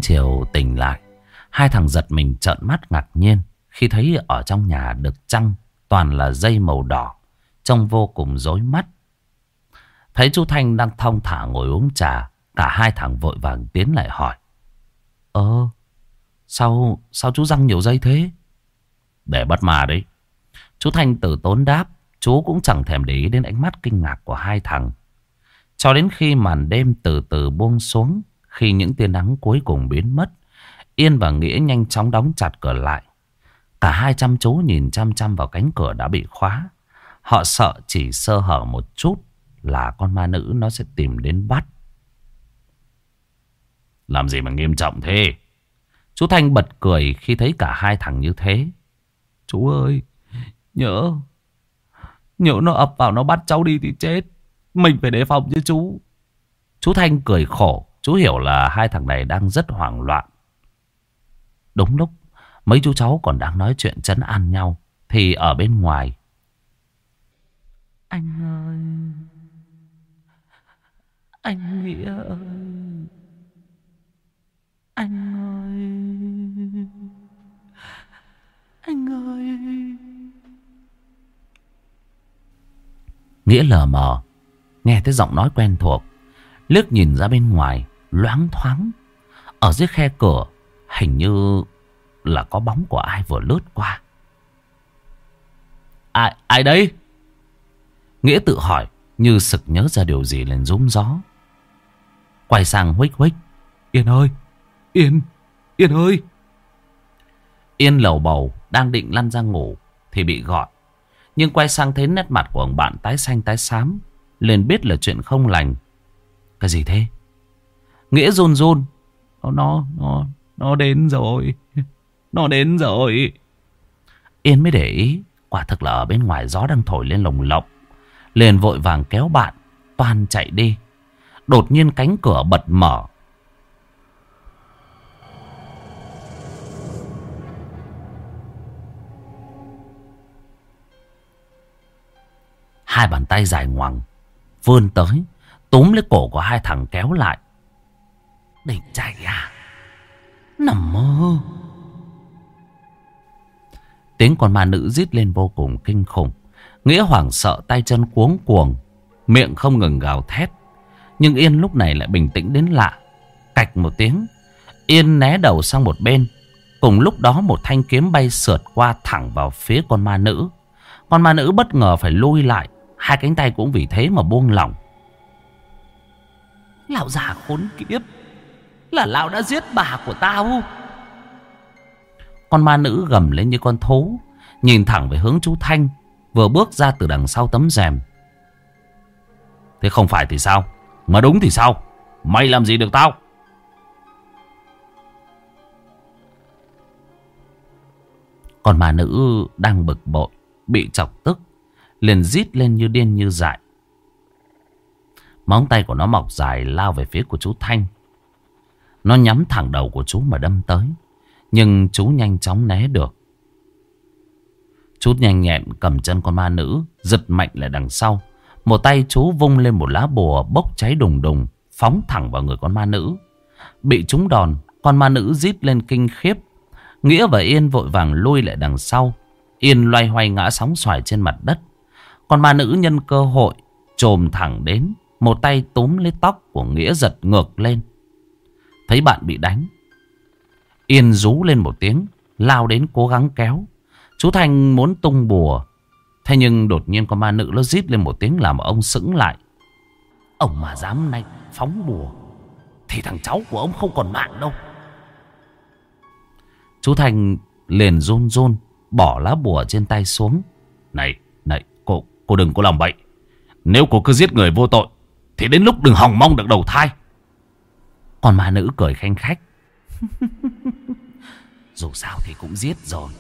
Chiều tỉnh lại, hai thằng giật mình trợn mắt ngạc nhiên khi thấy ở trong nhà được trăng toàn là dây màu đỏ, trông vô cùng rối mắt. Thấy chú Thanh đang thong thả ngồi uống trà, cả hai thằng vội vàng tiến lại hỏi. ơ sao, sao chú răng nhiều dây thế? Để bắt mà đấy. Chú Thanh tử tốn đáp, chú cũng chẳng thèm để ý đến ánh mắt kinh ngạc của hai thằng. Cho đến khi màn đêm từ từ buông xuống, khi những tia nắng cuối cùng biến mất, Yên và Nghĩa nhanh chóng đóng chặt cửa lại. Cả hai chăm chú nhìn chăm chăm vào cánh cửa đã bị khóa. Họ sợ chỉ sơ hở một chút là con ma nữ nó sẽ tìm đến bắt. Làm gì mà nghiêm trọng thế? Chú Thanh bật cười khi thấy cả hai thằng như thế. Chú ơi, nhớ, nhớ nó ập vào nó bắt cháu đi thì chết. Mình phải đề phòng chứ chú. Chú Thanh cười khổ. Chú hiểu là hai thằng này đang rất hoảng loạn. Đúng lúc mấy chú cháu còn đang nói chuyện chấn an nhau thì ở bên ngoài. Anh ơi! Anh Nghĩa ơi! Anh ơi! Anh ơi! Nghĩa lờ mờ, nghe thấy giọng nói quen thuộc, liếc nhìn ra bên ngoài loáng thoáng. Ở dưới khe cửa hình như là có bóng của ai vừa lướt qua. Ai, ai đấy? Nghĩa tự hỏi như sực nhớ ra điều gì lên rúm gió. Quay sang huých huých. Yên ơi! Yên! Yên ơi! Yên lầu bầu đang định lăn ra ngủ thì bị gọi. Nhưng quay sang thấy nét mặt của ông bạn tái xanh tái xám. Liền biết là chuyện không lành. Cái gì thế? Nghĩa run run. Nó, nó, nó, nó đến rồi. Nó đến rồi. Yên mới để ý. Quả thực là ở bên ngoài gió đang thổi lên lồng lộng. Liền vội vàng kéo bạn. Toàn chạy đi. Đột nhiên cánh cửa bật mở. Hai bàn tay dài ngoằng. Vươn tới. Túm lấy cổ của hai thằng kéo lại. Định chạy à? Nằm mơ. Tiếng con ma nữ rít lên vô cùng kinh khủng. Nghĩa hoảng sợ tay chân cuống cuồng. Miệng không ngừng gào thét. Nhưng Yên lúc này lại bình tĩnh đến lạ. Cạch một tiếng. Yên né đầu sang một bên. Cùng lúc đó một thanh kiếm bay sượt qua thẳng vào phía con ma nữ. Con ma nữ bất ngờ phải lui lại. Hai cánh tay cũng vì thế mà buông lỏng. Lão già khốn kiếp là lão đã giết bà của tao. Con ma nữ gầm lên như con thú, Nhìn thẳng về hướng chú Thanh, Vừa bước ra từ đằng sau tấm rèm. Thế không phải thì sao? Mà đúng thì sao? Mày làm gì được tao? Còn ma nữ đang bực bội, Bị chọc tức, Liền rít lên như điên như dại. Móng tay của nó mọc dài lao về phía của chú Thanh. Nó nhắm thẳng đầu của chú mà đâm tới. Nhưng chú nhanh chóng né được. Chú nhanh nhẹn cầm chân con ma nữ, Giật mạnh lại đằng sau. Một tay chú vung lên một lá bùa bốc cháy đùng đùng, Phóng thẳng vào người con ma nữ. Bị trúng đòn, Con ma nữ rít lên kinh khiếp. Nghĩa và Yên vội vàng lui lại đằng sau. Yên loay hoay ngã sóng xoài trên mặt đất. Con ma nữ nhân cơ hội, Trồm thẳng đến. Một tay túm lấy tóc của Nghĩa giật ngược lên. Thấy bạn bị đánh. Yên rú lên một tiếng Lao đến cố gắng kéo. Chú Thành muốn tung bùa Thế nhưng đột nhiên con ma nữ nó rít lên một tiếng làm ông sững lại. Ông mà dám nay phóng bùa Thì thằng cháu của ông không còn mạng đâu. Chú Thành liền run run Bỏ lá bùa trên tay xuống. Này, này, cô, cô đừng có làm bậy. Nếu cô cứ giết người vô tội Thì đến lúc đừng hòng mong được đầu thai. Còn ma nữ cười khanh khách. Dù sao thì cũng giết rồi.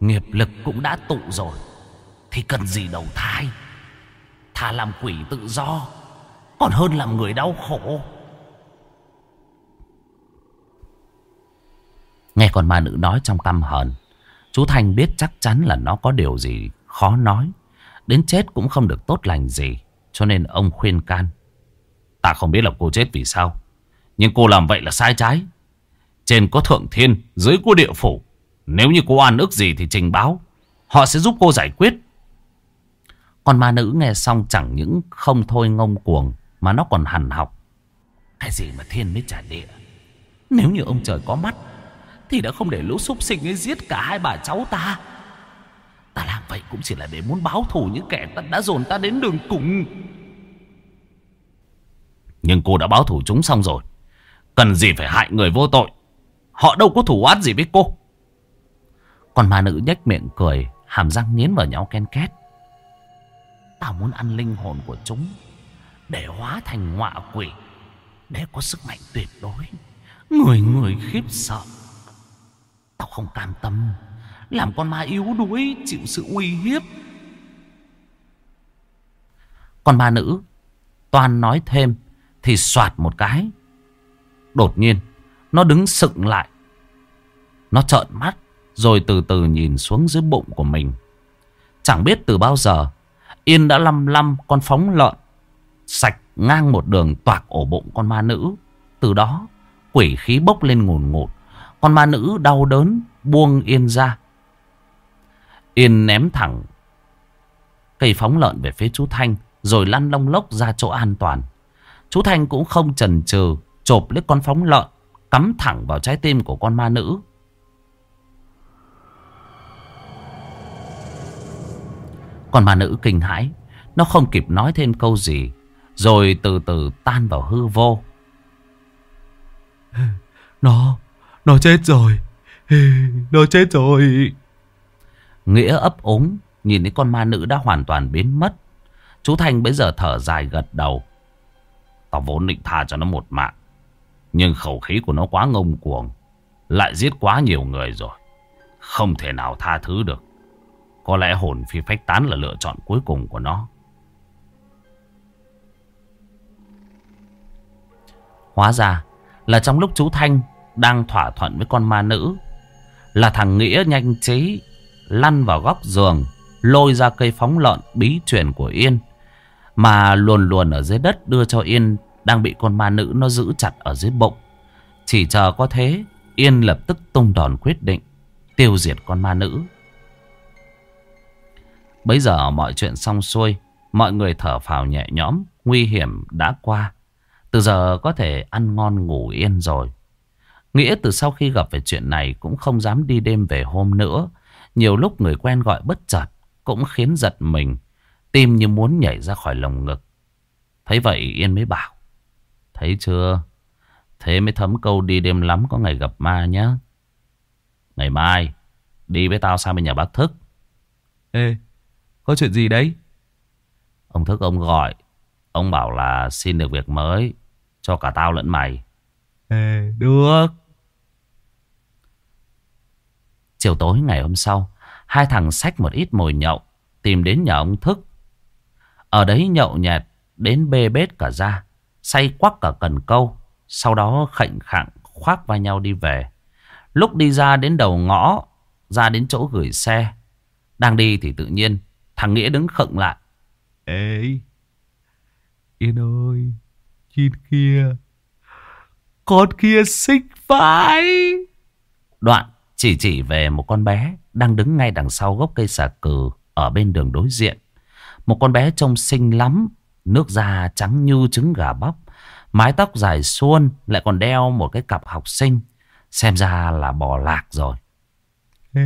Nghiệp lực cũng đã tụ rồi. Thì cần gì đầu thai? Thà làm quỷ tự do, Còn hơn làm người đau khổ. Nghe con ma nữ nói trong căm hờn, Chú Thanh biết chắc chắn là nó có điều gì khó nói. Đến chết cũng không được tốt lành gì, Cho nên ông khuyên can. Ta không biết là cô chết vì sao. Nhưng cô làm vậy là sai trái. Trên có thượng thiên, Dưới có địa phủ. Nếu như cô an ức gì thì trình báo. Họ sẽ giúp cô giải quyết. Còn ma nữ nghe xong chẳng những không thôi ngông cuồng, Mà nó còn hằn học. Cái gì mà thiên mới trả địa Nếu như ông trời có mắt, Thì đã không để lũ súc sinh ấy giết cả hai bà cháu ta. Ta làm vậy cũng chỉ là để muốn báo thù những kẻ ta đã dồn ta đến đường cùng. Nhưng cô đã báo thù chúng xong rồi. Cần gì phải hại người vô tội? Họ đâu có thủ oán gì với cô. Còn ma nữ nhếch miệng cười, Hàm răng nghiến vào nhau ken két. Tao muốn ăn linh hồn của chúng, Để hóa thành ngọa quỷ, Để có sức mạnh tuyệt đối. Người người khiếp sợ. Tao không cam tâm, Làm con ma yếu đuối, Chịu sự uy hiếp. Con ma nữ Toàn nói thêm, Thì soạt một cái. Đột nhiên, Nó đứng sững lại. Nó trợn mắt, Rồi từ từ nhìn xuống dưới bụng của mình. Chẳng biết từ bao giờ, Yên đã lăm lăm con phóng lợn, Sạch ngang một đường toạc ổ bụng con ma nữ. Từ đó, Quỷ khí bốc lên ngùn ngụt, Con ma nữ đau đớn Buông Yên ra. Yên ném thẳng Cây phóng lợn về phía chú Thanh, Rồi lăn lông lốc ra chỗ an toàn. Chú Thanh cũng không chần chừ Chộp lấy con phóng lợn Cắm thẳng vào trái tim của con ma nữ. Con ma nữ kinh hãi Nó không kịp nói thêm câu gì Rồi từ từ tan vào hư vô. Nó, nó chết rồi. Nó chết rồi. Nghĩa ấp úng Nhìn thấy con ma nữ đã hoàn toàn biến mất. Chú Thanh bây giờ thở dài gật đầu. Tao vốn định tha cho nó một mạng nhưng khẩu khí của nó quá ngông cuồng, Lại giết quá nhiều người rồi. Không thể nào tha thứ được. Có lẽ hồn phi phách tán là lựa chọn cuối cùng của nó. Hóa ra là trong lúc chú Thanh đang thỏa thuận với con ma nữ, Là thằng Nghĩa nhanh trí lăn vào góc giường, Lôi ra cây phóng lợn bí truyền của Yên, Mà luồn luồn ở dưới đất đưa cho Yên đang bị con ma nữ nó giữ chặt ở dưới bụng. Chỉ chờ có thế, Yên lập tức tung đòn quyết định, Tiêu diệt con ma nữ. Bây giờ mọi chuyện xong xuôi, Mọi người thở phào nhẹ nhõm, Nguy hiểm đã qua. Từ giờ có thể ăn ngon ngủ yên rồi. Nghĩa từ sau khi gặp về chuyện này Cũng không dám đi đêm về hôm nữa. Nhiều lúc người quen gọi bất chợt Cũng khiến giật mình, Tim như muốn nhảy ra khỏi lồng ngực. Thấy vậy Yên mới bảo Thấy chưa? Thế mới thấm câu đi đêm lắm có ngày gặp ma nhá. Ngày mai, đi với tao sang bên nhà bác Thức. Ê, có chuyện gì đấy? Ông Thức ông gọi. Ông bảo là xin được việc mới cho cả tao lẫn mày. Ê, được. Chiều tối ngày hôm sau, hai thằng xách một ít mồi nhậu, tìm đến nhà ông Thức. Ở đấy nhậu nhẹt, đến bê bết cả ra, say quắc cả cần câu, sau đó khệnh khạng khoác vai nhau đi về. Lúc đi ra đến đầu ngõ, ra đến chỗ gửi xe, đang đi thì tự nhiên thằng Nghĩa đứng khựng lại. Ê, Yên ơi, nhìn kia, con kia xinh vãi. Đoạn chỉ chỉ về một con bé đang đứng ngay đằng sau gốc cây xà cừ ở bên đường đối diện. Một con bé trông xinh lắm, nước da trắng như trứng gà bóc, mái tóc dài suôn lại còn đeo một cái cặp học sinh, xem ra là bò lạc rồi.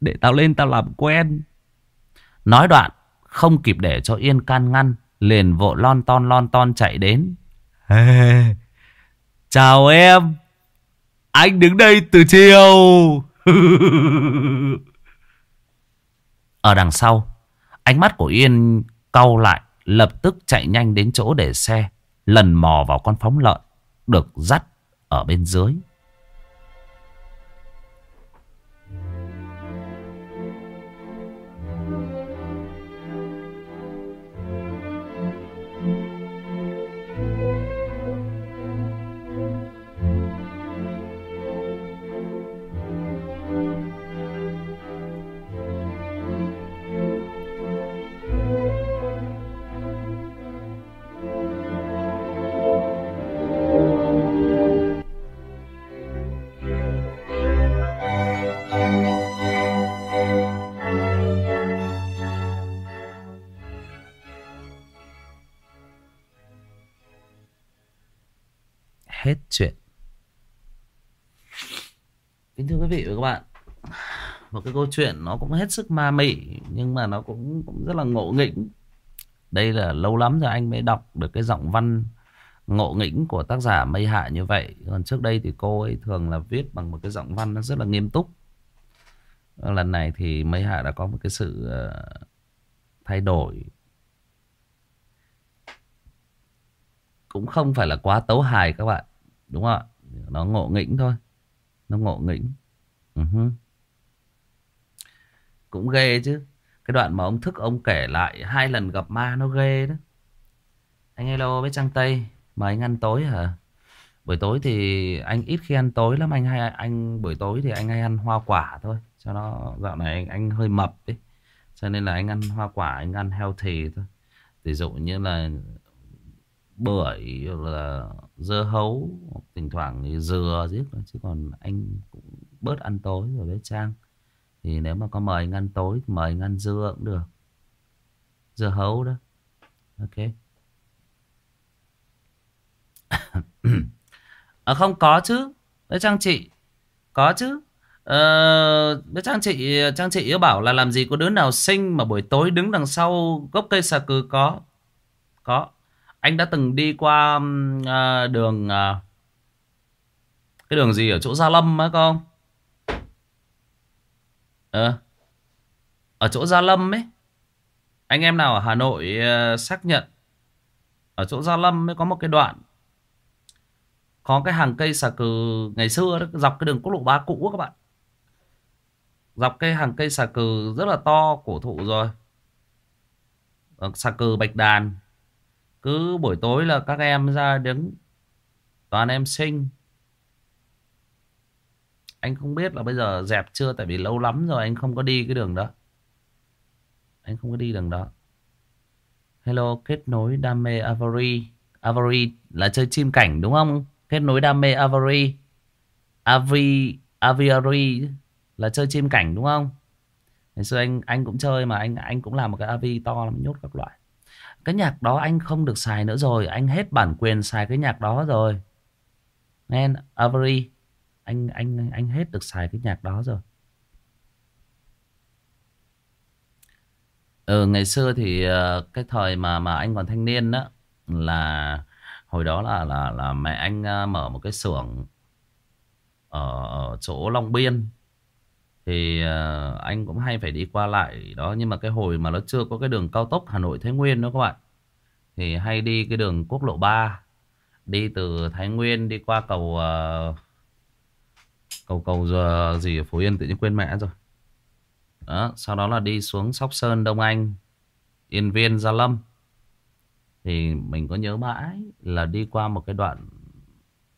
Để tao lên tao làm quen. Nói đoạn, không kịp để cho Yên can ngăn, liền vội lon ton lon ton chạy đến. Chào em. Anh đứng đây từ chiều. Ở đằng sau, ánh mắt của Yên cau lại, lập tức chạy nhanh đến chỗ để xe, lần mò vào con phóng lợn, được dắt ở bên dưới. Kính thưa quý vị và các bạn, một cái câu chuyện nó cũng hết sức ma mị nhưng mà nó cũng cũng rất là ngộ nghĩnh. Đây là lâu lắm rồi anh mới đọc được cái giọng văn ngộ nghĩnh của tác giả Mây Hạ như vậy. Còn trước đây thì cô ấy thường là viết bằng một cái giọng văn nó rất là nghiêm túc. Lần này thì Mây Hạ đã có một cái sự ờ, thay đổi. Cũng không phải là quá tấu hài các bạn. Đúng không ạ? Nó ngộ nghĩnh thôi. Nó ngộ nghĩnh. Uh-huh. Cũng ghê chứ. Cái đoạn mà ông thức ông kể lại hai lần gặp ma nó ghê đó. Anh hello với Trang Tây. Mời anh ăn tối hả? Buổi tối thì anh ít khi ăn tối lắm. Anh hay anh buổi tối thì anh hay ăn hoa quả thôi. Cho nó dạo này anh, anh hơi mập ấy. Cho nên là anh ăn hoa quả, anh ăn healthy thôi. Ví dụ như là bưởi là dưa hấu thỉnh thoảng thì dừa giết chứ còn anh cũng bớt ăn tối rồi với Trang. Thì nếu mà có mời anh ăn tối thì mời anh ăn dưa cũng được. Dưa hấu đó. Ok. À không có chứ. Với Trang chị có chứ. Ờ, với Trang chị Trang chị yêu bảo là làm gì có đứa nào sinh mà buổi tối đứng đằng sau gốc cây xà cừ có. Có anh đã từng đi qua uh, đường uh, cái đường gì ở chỗ Gia Lâm á con Ờ. Ở chỗ Gia Lâm ấy. Anh em nào ở Hà Nội uh, xác nhận ở chỗ Gia Lâm mới có một cái đoạn có cái hàng cây xà cừ ngày xưa đó, dọc cái đường quốc lộ ba cũ các bạn. Dọc cái hàng cây xà cừ rất là to cổ thụ rồi. Ờ, xà cừ bạch đàn cứ buổi tối là các em ra đứng, Toàn em sinh Anh không biết là bây giờ dẹp chưa, Tại vì lâu lắm rồi anh không có đi cái đường đó. Anh không có đi đường đó. Hello, kết nối đam mê Avery. Avery là chơi chim cảnh đúng không? Kết nối đam mê Avery. Avi Aviary là chơi chim cảnh đúng không? Ngày xưa anh anh cũng chơi mà, anh anh cũng làm một cái Avi to lắm nhốt các loại cái nhạc đó anh không được xài nữa rồi Anh hết bản quyền xài cái nhạc đó rồi. Nghe Avery anh, anh, anh hết được xài cái nhạc đó rồi. Ừ, ngày xưa thì ờ, cái thời mà mà anh còn thanh niên đó là Hồi đó là là là mẹ anh ờ, mở một cái xưởng ở, ở chỗ Long Biên thì uh, anh cũng hay phải đi qua lại đó nhưng mà cái hồi mà nó chưa có cái đường cao tốc Hà Nội Thái Nguyên đó các bạn thì hay đi cái đường quốc lộ 3 đi từ Thái Nguyên đi qua cầu uh, cầu cầu giờ gì ở Phú Yên tự nhiên quên mẹ rồi. Đó sau đó là đi xuống Sóc Sơn Đông Anh Yên Viên Gia Lâm. Thì mình có nhớ mãi là đi qua một cái đoạn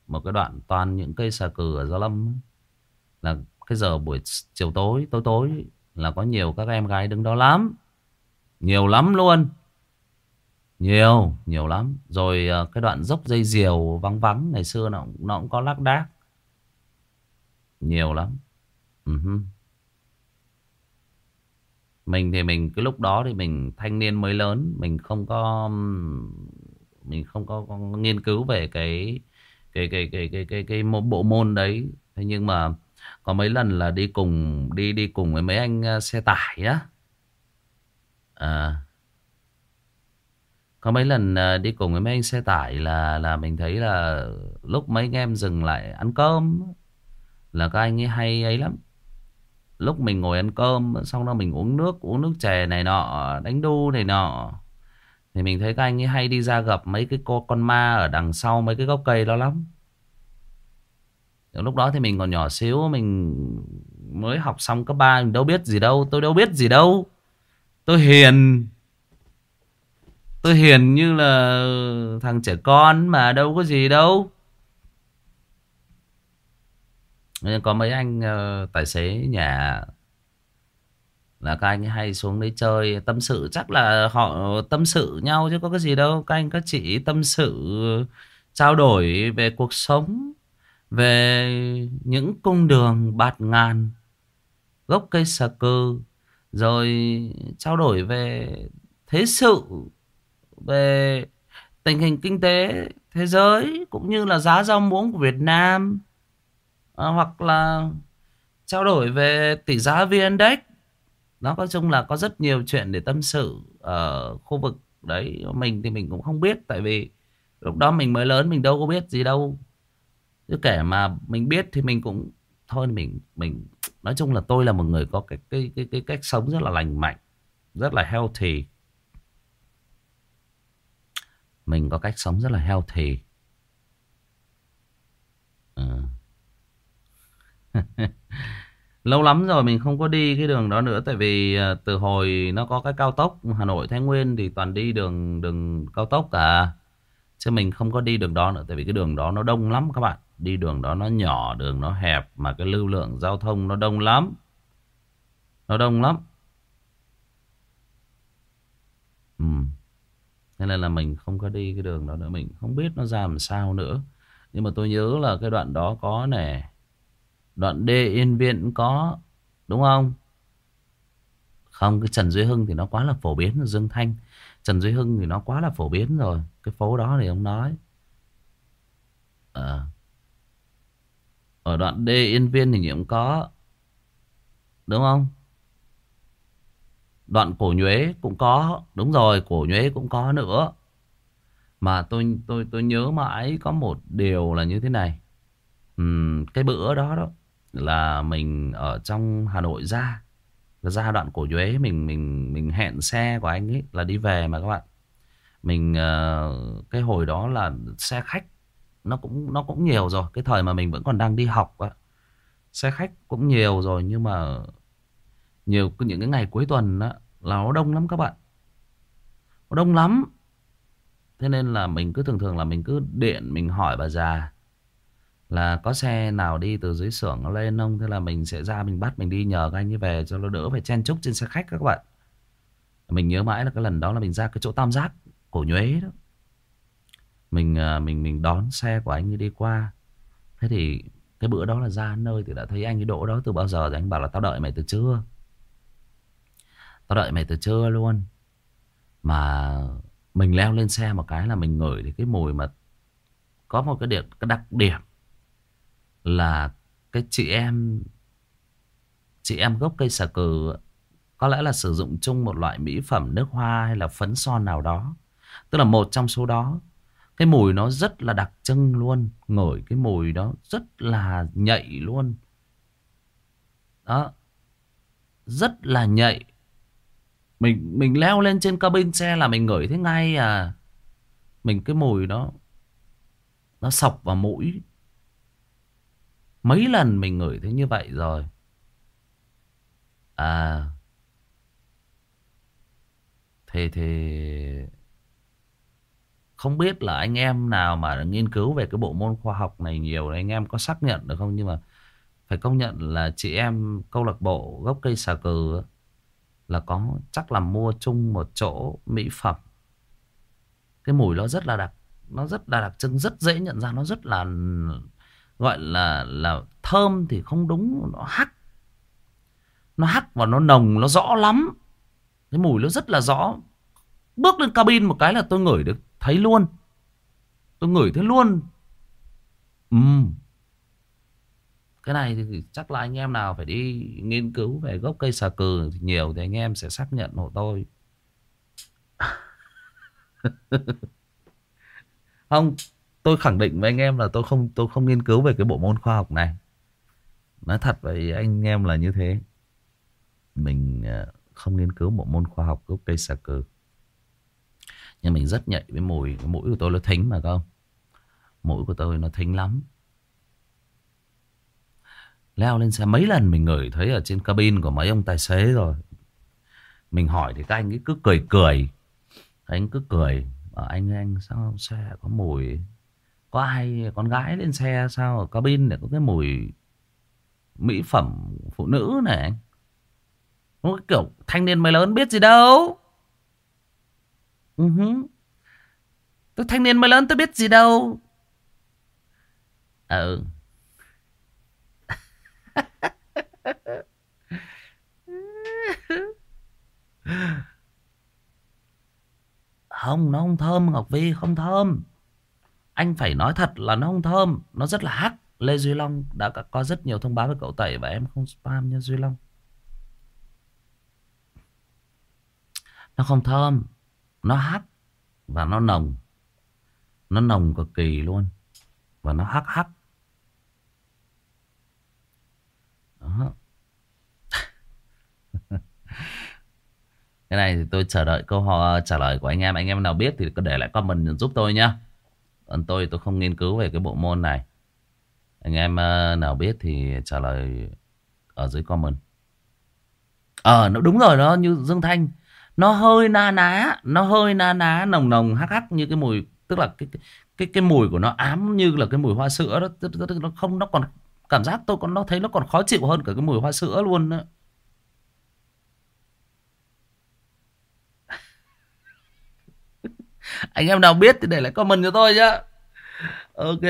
một cái đoạn toàn những cây xà cừ ở Gia Lâm là cái giờ buổi chiều tối tối tối là có nhiều các em gái đứng đó lắm. Nhiều lắm luôn. Nhiều nhiều lắm. Rồi ờ, cái đoạn dốc dây diều vắng vắng ngày xưa nó nó cũng có lác đác. Nhiều lắm. Uh-huh. mình thì mình cái lúc đó thì mình thanh niên mới lớn mình không có mình không có, có nghiên cứu về cái cái cái cái cái cái cái, cái bộ môn đấy. Thế nhưng mà có mấy lần là đi cùng đi đi cùng với mấy anh à, xe tải á. À, có mấy lần à, đi cùng với mấy anh xe tải là là mình thấy là lúc mấy anh em dừng lại ăn cơm là các anh ấy hay ấy lắm. Lúc mình ngồi ăn cơm xong đó mình uống nước uống nước chè này nọ đánh đu này nọ. Thì mình thấy các anh ấy hay đi ra gặp mấy cái cô con ma ở đằng sau mấy cái gốc cây đó lắm. Lúc đó thì mình còn nhỏ xíu Mình mới học xong cấp ba Mình đâu biết gì đâu Tôi đâu biết gì đâu. Tôi hiền. Tôi hiền như là thằng trẻ con Mà đâu có gì đâu. Có mấy anh uh, tài xế nhà Là các anh hay xuống đấy chơi Tâm sự chắc là họ tâm sự nhau Chứ có cái gì đâu. Các anh các chị tâm sự Trao đổi về cuộc sống về những cung đường bạt ngàn, gốc cây sà cừ, rồi trao đổi về thế sự, về tình hình kinh tế thế giới cũng như là giá rau muống của Việt Nam à, hoặc là trao đổi về tỷ giá VN-Index. Nó nói chung là có rất nhiều chuyện để tâm sự ở khu vực đấy. Mình thì mình cũng không biết tại vì lúc đó mình mới lớn mình đâu có biết gì đâu. Chứ kể mà mình biết thì mình cũng thôi mình mình nói chung là tôi là một người có cái cái cái cái cách sống rất là lành mạnh, rất là healthy. Mình có cách sống rất là healthy. À. Lâu lắm rồi mình không có đi cái đường đó nữa Tại vì ờ, từ hồi nó có cái cao tốc Hà Nội Thái Nguyên thì toàn đi đường đường cao tốc cả Chứ mình không có đi đường đó nữa Tại vì cái đường đó nó đông lắm các bạn Đi đường đó nó nhỏ, đường nó hẹp mà cái lưu lượng giao thông nó đông lắm. Nó đông lắm. Ừ. Nên là mình không có đi cái đường đó nữa. Mình không biết nó ra làm sao nữa. Nhưng mà tôi nhớ là cái đoạn đó có nè. Đoạn D Yên Viện cũng có. Đúng không? Không, cái Trần Duy Hưng thì nó quá là phổ biến. Dương Thanh. Trần Duy Hưng thì nó quá là phổ biến rồi. Cái phố đó thì ông nói. Ờ. À. Ở đoạn D Yên Viên thì cũng có Đúng không? Đoạn cổ nhuế cũng có Đúng rồi cổ nhuế cũng có nữa. Mà tôi tôi tôi nhớ mãi có một điều là như thế này. Uhm, Cái bữa đó đó Là mình ở trong Hà Nội ra. Ra đoạn cổ nhuế mình mình mình hẹn xe của anh ấy là đi về mà các bạn. Mình uh, cái hồi đó là xe khách nó cũng nó cũng nhiều rồi. Cái thời mà mình vẫn còn đang đi học á, xe khách cũng nhiều rồi, nhưng mà nhiều những cái ngày cuối tuần á, là nó đông lắm các bạn. Nó đông lắm. Thế nên là mình cứ thường thường là mình cứ điện, mình hỏi bà già là có xe nào đi từ dưới xưởng nó lên không? Thế là mình sẽ ra mình bắt, mình đi nhờ các anh ấy về cho nó đỡ phải chen chúc trên xe khách các bạn. Mình nhớ mãi là cái lần đó là mình ra cái chỗ tam giác, cổ nhuế đó mình à, mình mình đón xe của anh ấy đi qua. Thế thì cái bữa đó là ra nơi thì đã thấy anh ấy đỗ đó từ bao giờ rồi anh bảo là tao đợi mày từ trưa. Tao đợi mày từ trưa luôn. Mà mình leo lên xe một cái là mình ngửi thì cái mùi mà có một cái điểm, cái đặc điểm là cái chị em chị em gốc cây xà cừ có lẽ là sử dụng chung một loại mỹ phẩm nước hoa hay là phấn son nào đó. Tức là một trong số đó cái mùi nó rất là đặc trưng luôn. Ngửi cái mùi đó rất là nhạy luôn. Đó. Rất là nhạy. Mình mình leo lên trên cabin xe là mình ngửi thấy ngay à. Mình cái mùi đó, nó sọc vào mũi. Mấy lần mình ngửi thấy như vậy rồi. À. Thế thì không biết là anh em nào mà nghiên cứu về cái bộ môn khoa học này nhiều anh em có xác nhận được không? Nhưng mà phải công nhận là chị em câu lạc bộ gốc cây xà cừ là có chắc là mua chung một chỗ mỹ phẩm. Cái mùi nó rất là đặc, nó rất là đặc trưng, rất dễ nhận ra, nó rất là, gọi là là thơm thì không đúng, nó hắc. Nó hắc và nó nồng, nó rõ lắm. Cái mùi nó rất là rõ. Bước lên cabin một cái là tôi ngửi được thấy luôn. Tôi ngửi thấy luôn. Ừm. Cái này thì chắc là anh em nào phải đi nghiên cứu về gốc cây xà cừ nhiều thì anh em sẽ xác nhận hộ tôi. Không, tôi khẳng định với anh em là tôi không tôi không nghiên cứu về cái bộ môn khoa học này. Nói thật với anh em là như thế. Mình ờ, không nghiên cứu bộ môn khoa học gốc cây xà cừ nhưng mình rất nhạy với mùi, cái mũi của tôi nó thính mà không mũi của tôi nó thính lắm. Leo lên xe mấy lần mình ngửi thấy ở trên cabin của mấy ông tài xế rồi. Mình hỏi thì các anh ấy cứ cười cười. Anh cứ cười. Bảo anh anh, sao xe có mùi? Có ai, con gái lên xe sao ở cabin để có cái mùi mỹ phẩm phụ nữ này? Nó kiểu, thanh niên mới lớn biết gì đâu. Ừ uh -huh. tôi thanh niên mới lớn, tôi biết gì đâu. Ừ. Không, nó không thơm, Ngọc Vi, không thơm. Anh phải nói thật là nó không thơm. Nó rất là hắc. Lê Duy Long đã có rất nhiều thông báo với cậu Tẩy và em không spam nha Duy Long. Nó không thơm nó hắc và nó nồng. Nó nồng cực kỳ luôn. Và nó hắc hắc. Đó. Cái này thì tôi chờ đợi câu hỏi trả lời của anh em. Anh em nào biết thì có để lại comment giúp tôi nhá. Còn tôi tôi không nghiên cứu về cái bộ môn này. Anh em ờ, nào biết thì trả lời ở dưới comment. Ờ à, nó đúng rồi đó như Dương Thanh nó hơi na ná, nó hơi na ná, nồng nồng, hắc hắc như cái mùi, tức là cái cái cái mùi của nó ám như là cái mùi hoa sữa đó. Nó không, nó còn cảm giác tôi còn, nó thấy nó còn khó chịu hơn cả cái mùi hoa sữa luôn đó. anh em nào biết thì để lại comment cho tôi nhá. Ok,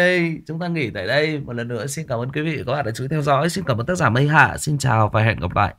chúng ta nghỉ tại đây. Một lần nữa, xin cảm ơn quý vị và các bạn đã chú ý theo dõi. Xin cảm ơn tác giả mây hạ. Xin chào và hẹn gặp lại.